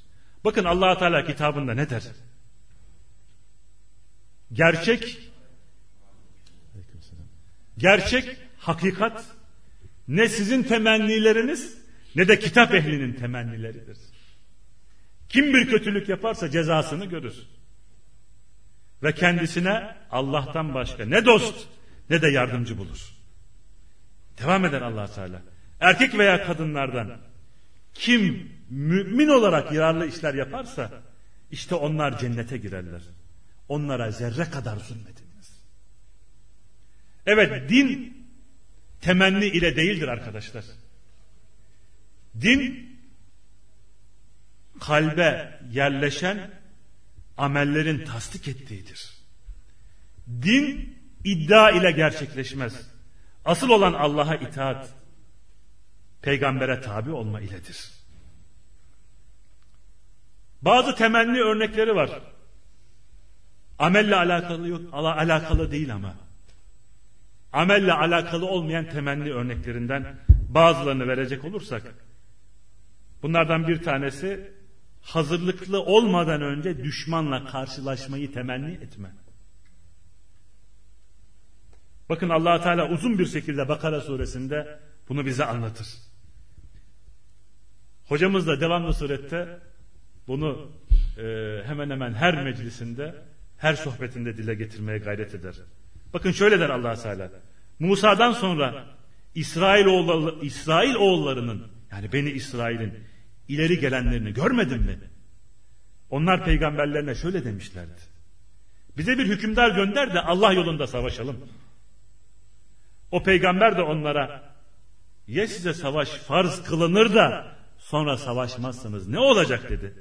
Bakın allah Teala kitabında ne der? Gerçek, gerçek, hakikat ne sizin temennileriniz ne de kitap ehlinin temennileridir. Kim bir kötülük yaparsa cezasını görür. Ve kendisine Allah'tan başka ne dost ne de yardımcı bulur. Devam eder allah Teala. Erkek veya kadınlardan kim mümin olarak yararlı işler yaparsa işte onlar cennete girerler. Onlara zerre kadar zulmedilmez. Evet din temenni ile değildir arkadaşlar. Din kalbe yerleşen amellerin tasdik ettiğidir. Din iddia ile gerçekleşmez. Asıl olan Allah'a itaat, peygambere tabi olma iledir. Bazı temenni örnekleri var. Amelle alakalı yok, alakalı değil ama. Amelle alakalı olmayan temenni örneklerinden bazılarını verecek olursak Bunlardan bir tanesi hazırlıklı olmadan önce düşmanla karşılaşmayı temenni etme. Bakın allah Teala uzun bir şekilde Bakara suresinde bunu bize anlatır. Hocamız da devamlı surette bunu e, hemen hemen her meclisinde, her sohbetinde dile getirmeye gayret eder. Bakın şöyle der allah Teala. Musa'dan sonra İsrail, oğulları, İsrail oğullarının yani Beni İsrail'in ileri gelenlerini görmedin mi? Onlar peygamberlerine şöyle demişlerdi. Bize bir hükümdar gönder de Allah yolunda savaşalım. O peygamber de onlara ya size savaş farz kılınır da sonra savaşmazsınız ne olacak dedi.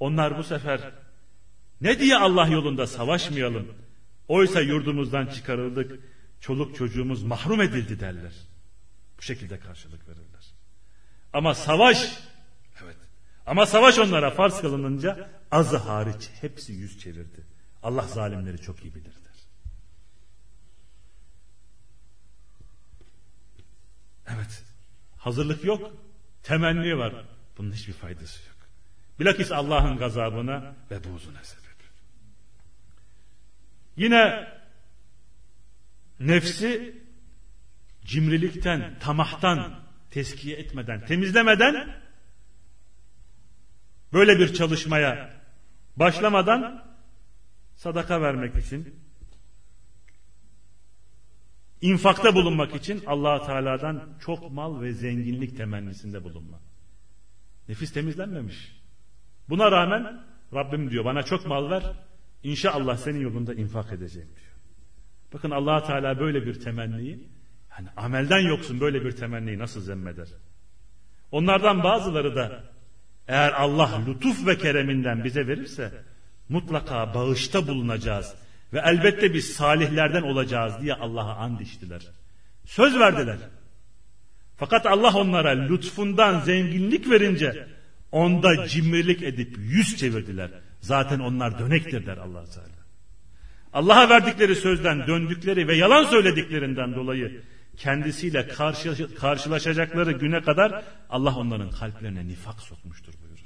Onlar bu sefer ne diye Allah yolunda savaşmayalım? Oysa yurdumuzdan çıkarıldık, çoluk çocuğumuz mahrum edildi derler. Bu şekilde karşılık verirler. Ama savaş evet. Ama savaş onlara farz kılınınca azı hariç hepsi yüz çevirdi. Allah zalimleri çok iyi bilir der. Evet. Hazırlık yok. Temenni var. Bunun hiçbir faydası yok. Bilakis Allah'ın gazabına ve buğzuna sebep. Yine nefsi cimrilikten, tamahtan teskiye etmeden, temizlemeden böyle bir çalışmaya başlamadan sadaka vermek için infakta bulunmak için allah Teala'dan çok mal ve zenginlik temennisinde bulunma. Nefis temizlenmemiş. Buna rağmen Rabbim diyor bana çok mal ver İnşallah senin yolunda infak edeceğim diyor. Bakın allah Teala böyle bir temenniyi Hani amelden yoksun böyle bir temenniyi nasıl zemmeder?
Onlardan bazıları da eğer Allah lütuf ve kereminden bize verirse mutlaka bağışta bulunacağız ve elbette biz salihlerden olacağız diye Allah'a and içtiler. Söz verdiler. Fakat Allah onlara lütfundan zenginlik verince onda cimrilik edip yüz çevirdiler. Zaten onlar dönektir der allah Teala. Allah'a verdikleri sözden döndükleri ve yalan söylediklerinden dolayı kendisiyle karşı, karşılaşacakları güne kadar Allah onların kalplerine nifak sokmuştur buyurur.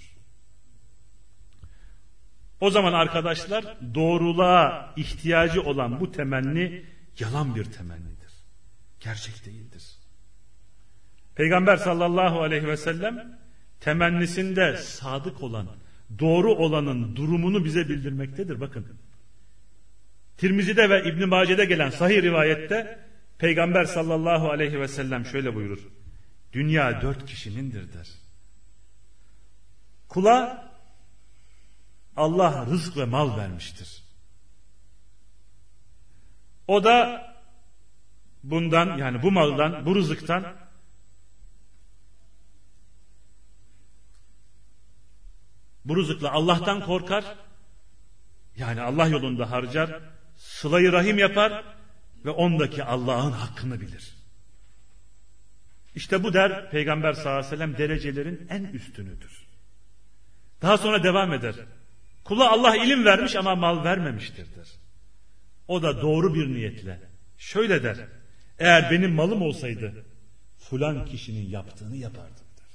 O zaman arkadaşlar doğruluğa ihtiyacı olan bu temenni yalan bir temennidir. Gerçek değildir. Peygamber sallallahu aleyhi ve sellem temennisinde sadık olan, doğru olanın durumunu bize bildirmektedir. Bakın. Tirmizi'de ve İbn Mace'de gelen sahih rivayette Peygamber sallallahu aleyhi ve sellem şöyle buyurur. Dünya dört kişinindir der. Kula Allah rızk ve mal vermiştir. O da bundan yani bu maldan, bu rızıktan bu rızıkla Allah'tan korkar. Yani Allah yolunda harcar. Sılayı rahim yapar ve ondaki Allah'ın hakkını bilir. İşte bu der Peygamber sallallahu aleyhi ve sellem derecelerin en üstünüdür. Daha sonra devam eder. Kula Allah ilim vermiş ama mal vermemiştir der. O da doğru bir niyetle şöyle der. Eğer benim malım olsaydı fulan kişinin yaptığını yapardım der.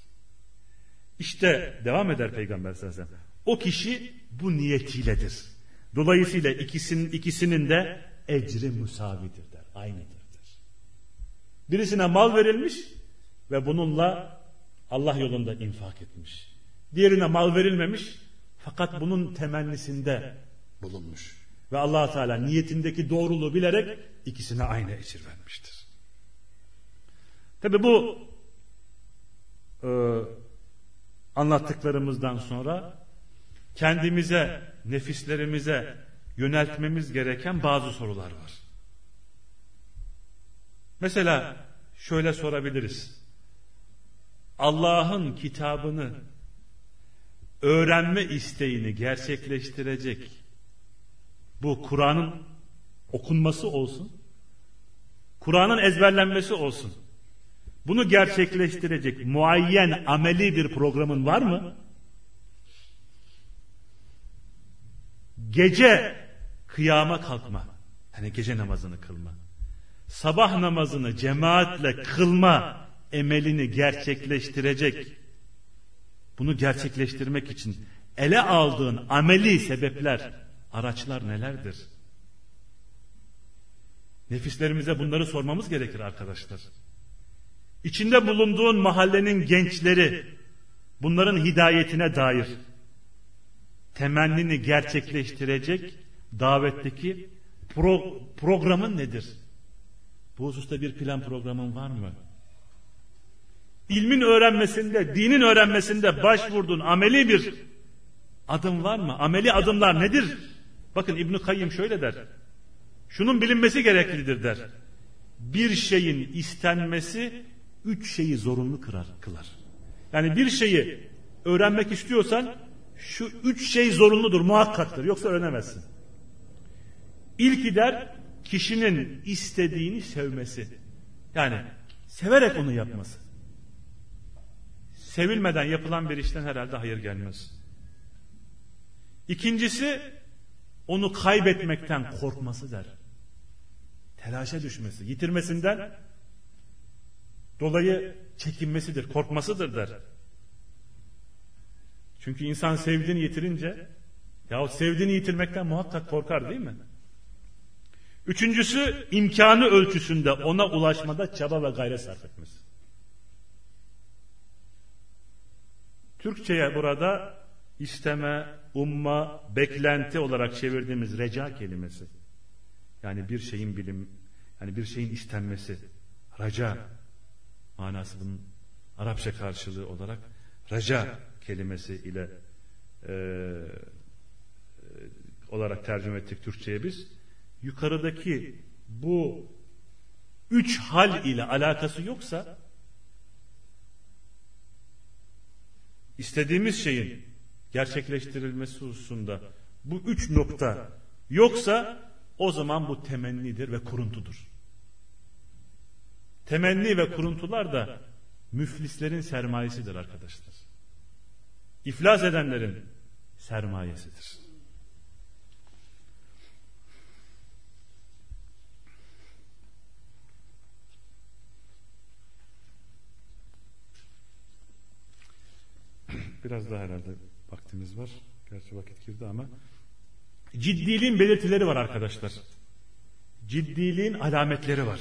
İşte devam eder Peygamber sallallahu aleyhi ve sellem. O kişi bu niyetiyledir. Dolayısıyla ikisinin, ikisinin de ecri musavidir der. Aynıdır der. Birisine mal verilmiş ve bununla Allah yolunda infak etmiş. Diğerine mal verilmemiş fakat bunun temennisinde bulunmuş. Ve allah Teala niyetindeki doğruluğu bilerek ikisine aynı ecir vermiştir. Tabi bu e, anlattıklarımızdan sonra kendimize, nefislerimize yöneltmemiz gereken bazı sorular var. Mesela şöyle sorabiliriz. Allah'ın kitabını öğrenme isteğini gerçekleştirecek bu Kur'an'ın okunması olsun, Kur'an'ın ezberlenmesi olsun. Bunu gerçekleştirecek muayyen ameli bir programın var mı? Gece kıyama kalkma. Hani gece namazını kılma. Sabah namazını cemaatle kılma emelini gerçekleştirecek. Bunu gerçekleştirmek için ele aldığın ameli sebepler, araçlar nelerdir? Nefislerimize bunları sormamız gerekir arkadaşlar. İçinde bulunduğun mahallenin gençleri bunların hidayetine dair temennini gerçekleştirecek davetteki pro, programın nedir? Bu hususta bir plan programın var mı? İlmin öğrenmesinde, dinin öğrenmesinde başvurdun ameli bir adım var mı? Ameli adımlar nedir? Bakın İbn Kayyım şöyle der. Şunun bilinmesi gereklidir der. Bir şeyin istenmesi üç şeyi zorunlu kırar, kılar. Yani bir şeyi öğrenmek istiyorsan şu üç şey zorunludur, muhakkaktır. Yoksa öğrenemezsin. İlki der kişinin istediğini sevmesi. Yani severek onu yapması. Sevilmeden yapılan bir işten herhalde hayır gelmez. İkincisi onu kaybetmekten korkması der. Telaşa düşmesi, yitirmesinden dolayı çekinmesidir, korkmasıdır der. Çünkü insan sevdiğini yitirince ya sevdiğini yitirmekten muhakkak korkar değil mi? Üçüncüsü imkanı ölçüsünde ona ulaşmada çaba ve gayret sarf etmesi. Türkçe'ye burada isteme, umma, beklenti olarak çevirdiğimiz reca kelimesi. Yani bir şeyin bilim, yani bir şeyin istenmesi. Raca manası bunun Arapça karşılığı olarak raca kelimesi ile e, olarak tercüme ettik Türkçe'ye biz. Yukarıdaki bu üç hal ile alakası yoksa istediğimiz şeyin gerçekleştirilmesi hususunda bu üç nokta yoksa o zaman bu temennidir ve kuruntudur. Temenni ve kuruntular da müflislerin sermayesidir arkadaşlar. İflas edenlerin sermayesidir. Biraz daha herhalde vaktimiz var. Gerçi vakit girdi ama. Ciddiliğin belirtileri var arkadaşlar. Ciddiliğin alametleri var.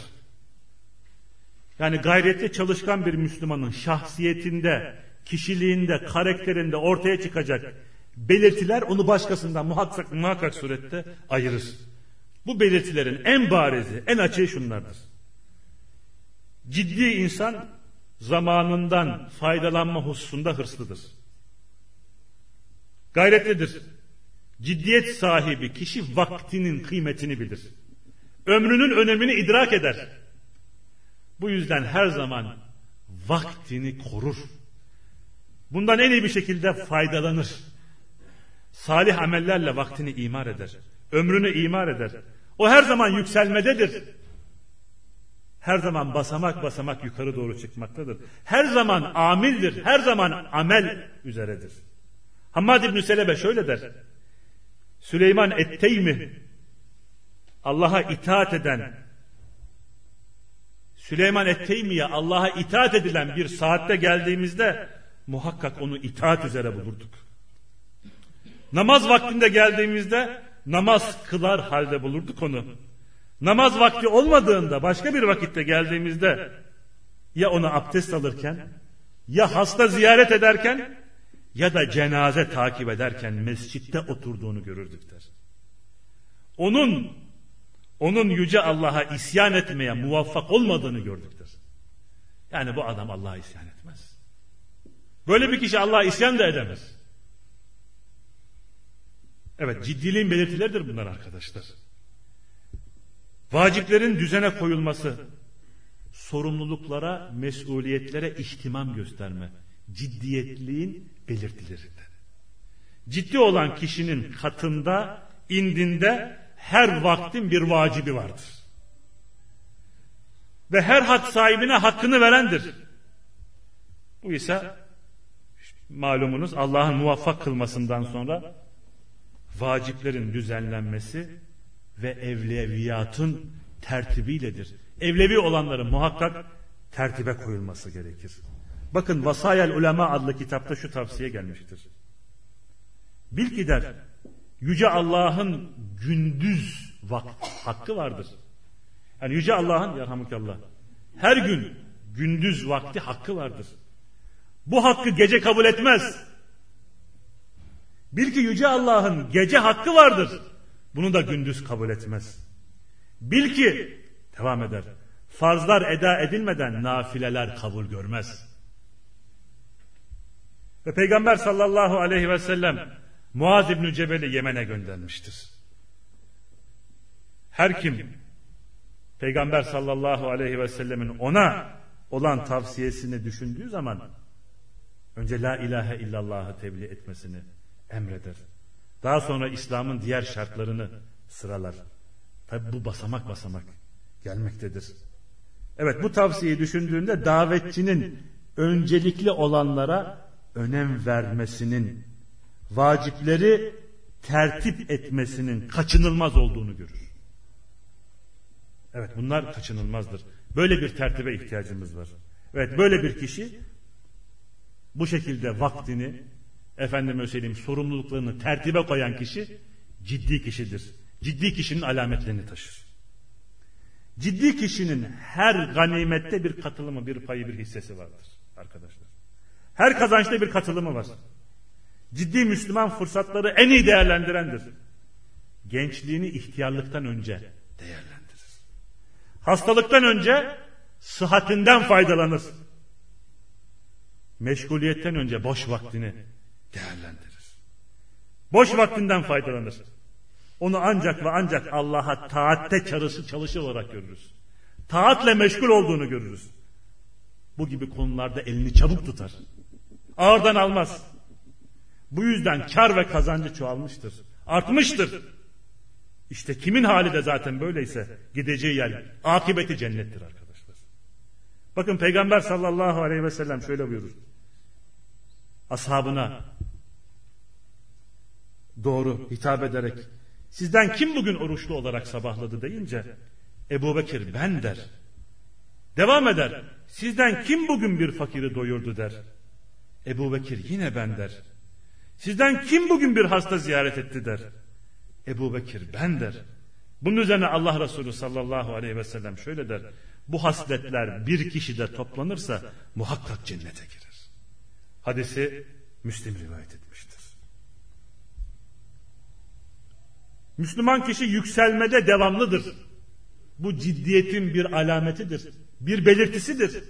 Yani gayretli çalışkan bir Müslümanın şahsiyetinde, kişiliğinde, karakterinde ortaya çıkacak belirtiler onu başkasından muhakkak, muhakkak surette ayırır. Bu belirtilerin en barizi, en açığı şunlardır. Ciddi insan zamanından faydalanma hususunda hırslıdır. Gayretlidir. Ciddiyet sahibi kişi vaktinin kıymetini bilir. Ömrünün önemini idrak eder. Bu yüzden her zaman vaktini korur. Bundan en iyi bir şekilde faydalanır. Salih amellerle vaktini imar eder. Ömrünü imar eder. O her zaman yükselmededir. Her zaman basamak basamak yukarı doğru çıkmaktadır. Her zaman amildir. Her zaman amel üzeredir. Hammad İbni Selebe şöyle der. Süleyman Etteymi Allah'a itaat eden Süleyman Etteymi'ye Allah'a itaat edilen bir saatte geldiğimizde muhakkak onu itaat üzere bulurduk. Namaz vaktinde geldiğimizde namaz kılar halde bulurduk onu. Namaz vakti olmadığında başka bir vakitte geldiğimizde ya onu abdest alırken ya hasta ziyaret ederken ya da cenaze takip ederken mescitte oturduğunu görürdük der. Onun onun yüce Allah'a isyan etmeye muvaffak olmadığını gördük der. Yani bu adam Allah'a isyan etmez. Böyle bir kişi Allah'a isyan da edemez. Evet ciddiliğin belirtileridir bunlar arkadaşlar. Vaciplerin düzene koyulması, sorumluluklara, mesuliyetlere ihtimam gösterme, ciddiyetliğin belirtilerinden. Ciddi olan kişinin katında, indinde her vaktin bir vacibi vardır. Ve her hak sahibine hakkını verendir. Bu ise malumunuz Allah'ın muvaffak kılmasından sonra vaciplerin düzenlenmesi ve evleviyatın tertibiyledir. Evlevi olanların muhakkak tertibe koyulması gerekir. Bakın Vasayel Ulema adlı kitapta şu tavsiye gelmiştir. Bil ki der, Yüce Allah'ın gündüz hakkı vardır. Yani Yüce Allah'ın yarhamukallah her gün gündüz vakti hakkı vardır. Bu hakkı gece kabul etmez. Bil ki Yüce Allah'ın gece hakkı vardır. Bunu da gündüz kabul etmez. Bil ki devam eder. Farzlar eda edilmeden nafileler kabul görmez. Ve Peygamber sallallahu aleyhi ve sellem Muaz İbni Cebel'i Yemen'e göndermiştir. Her kim Peygamber sallallahu aleyhi ve sellemin ona olan tavsiyesini düşündüğü zaman önce la ilahe illallah'ı tebliğ etmesini emreder. Daha sonra İslam'ın diğer şartlarını sıralar. Tabi bu basamak basamak gelmektedir. Evet bu tavsiyeyi düşündüğünde davetçinin öncelikli olanlara önem vermesinin, vacipleri tertip etmesinin kaçınılmaz olduğunu görür. Evet bunlar kaçınılmazdır. Böyle bir tertibe ihtiyacımız var. Evet böyle bir kişi bu şekilde vaktini efendime söyleyeyim sorumluluklarını tertibe koyan kişi ciddi kişidir. Ciddi kişinin alametlerini taşır. Ciddi kişinin her ganimette bir katılımı, bir payı, bir hissesi vardır arkadaşlar. Her kazançta bir katılımı var. Ciddi Müslüman fırsatları en iyi değerlendirendir. Gençliğini ihtiyarlıktan önce değerlendirir. Hastalıktan önce sıhhatinden faydalanır. Meşguliyetten önce boş vaktini değerlendirir. Boş vaktinden faydalanır. Onu ancak ve ancak Allah'a taatte çalışı çalışır olarak görürüz. Taatle meşgul olduğunu görürüz. Bu gibi konularda elini çabuk tutar. Ağırdan almaz. Bu yüzden kar ve kazancı çoğalmıştır. Artmıştır. İşte kimin hali de zaten böyleyse gideceği yer akıbeti cennettir arkadaşlar. Bakın Peygamber sallallahu aleyhi ve sellem şöyle buyurur. Ashabına doğru hitap ederek sizden kim bugün oruçlu olarak sabahladı deyince Ebu Bekir ben der. Devam eder. Sizden kim bugün bir fakiri doyurdu der. Ebu Bekir yine ben der. Sizden kim bugün bir hasta ziyaret etti der. Ebu Bekir ben der. Bunun üzerine Allah Resulü sallallahu aleyhi ve sellem şöyle der. Bu hasletler bir kişide toplanırsa muhakkak cennete girer. Hadisi Müslim rivayet etmiştir. Müslüman kişi yükselmede devamlıdır. Bu ciddiyetin bir alametidir. Bir belirtisidir.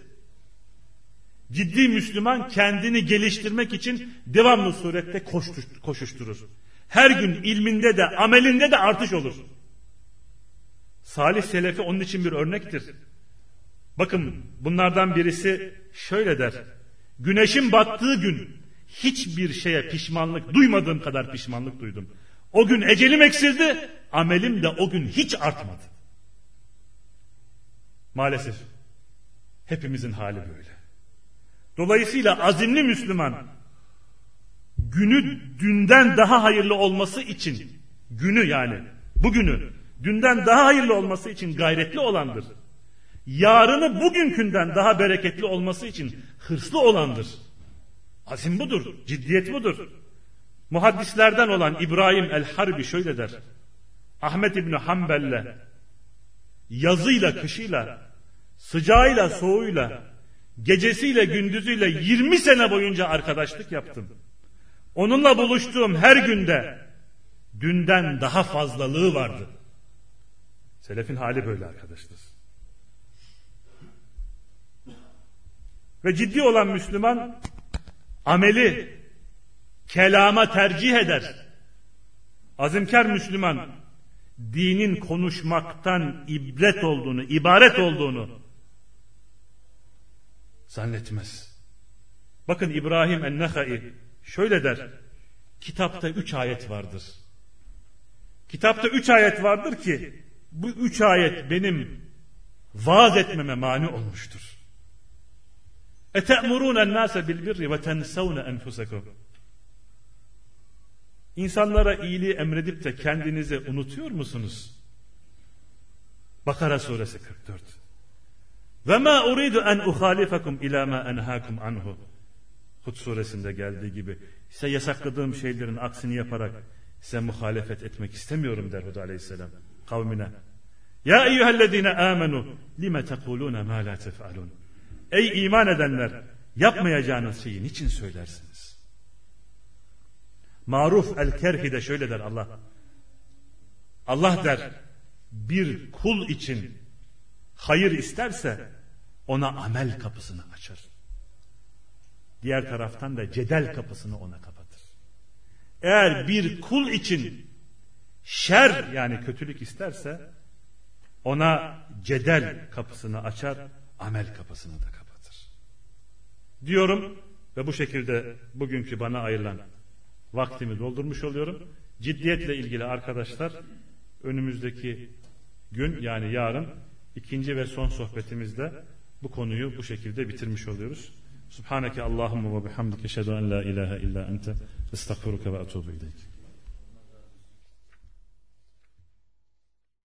Ciddi Müslüman kendini geliştirmek için devamlı surette koşuşturur. Her gün ilminde de amelinde de artış olur. Salih Selefi onun için bir örnektir. Bakın bunlardan birisi şöyle der. Güneşin battığı gün hiçbir şeye pişmanlık duymadığım kadar pişmanlık duydum. O gün ecelim eksildi, amelim de o gün hiç artmadı. Maalesef hepimizin hali böyle. Dolayısıyla azimli Müslüman günü dünden daha hayırlı olması için günü yani bugünü dünden daha hayırlı olması için gayretli olandır. Yarını bugünkünden daha bereketli olması için hırslı olandır. Azim budur, ciddiyet budur. Muhaddislerden olan İbrahim el-Harbi şöyle der. Ahmet İbni Hanbel'le yazıyla kışıyla sıcağıyla soğuyla gecesiyle gündüzüyle 20 sene boyunca arkadaşlık yaptım. Onunla buluştuğum her günde dünden daha fazlalığı vardı. Selefin hali böyle arkadaşlar. Ve ciddi olan Müslüman ameli kelama tercih eder. Azimkar Müslüman dinin konuşmaktan ibret olduğunu, ibaret olduğunu zannetmez. Bakın İbrahim en-Nehai şöyle der. Kitapta üç ayet vardır. Kitapta üç ayet vardır ki bu üç ayet benim vaaz etmeme mani olmuştur. اَتَأْمُرُونَ النَّاسَ بِالْبِرِّ وَتَنْسَوْنَ أَنْفُسَكُمْ İnsanlara iyiliği emredip de kendinizi unutuyor musunuz? Bakara suresi 44. ve ma uridu en uhalifakum ila ma enhakum anhu. Hud suresinde geldiği gibi size yasakladığım şeylerin aksini yaparak size muhalefet etmek istemiyorum der Hud aleyhisselam kavmine. Ya eyyühellezine amenu lime tekulune ma la tef'alun. Ey iman edenler yapmayacağınız şeyi niçin söylersiniz? Maruf el-Kerhi de şöyle der Allah. Allah der bir kul için hayır isterse ona amel kapısını açar. Diğer taraftan da cedel kapısını ona kapatır. Eğer bir kul için şer yani kötülük isterse ona cedel kapısını açar, amel kapısını da kapatır. Diyorum ve bu şekilde bugünkü bana ayrılan vaktimi doldurmuş oluyorum. Ciddiyetle ilgili arkadaşlar önümüzdeki gün yani yarın ikinci ve son sohbetimizde bu konuyu bu şekilde bitirmiş oluyoruz. Subhaneke Allahumma ve bihamdike eşhedü en la ilahe illa ente estağfiruke ve etûbü ileyk.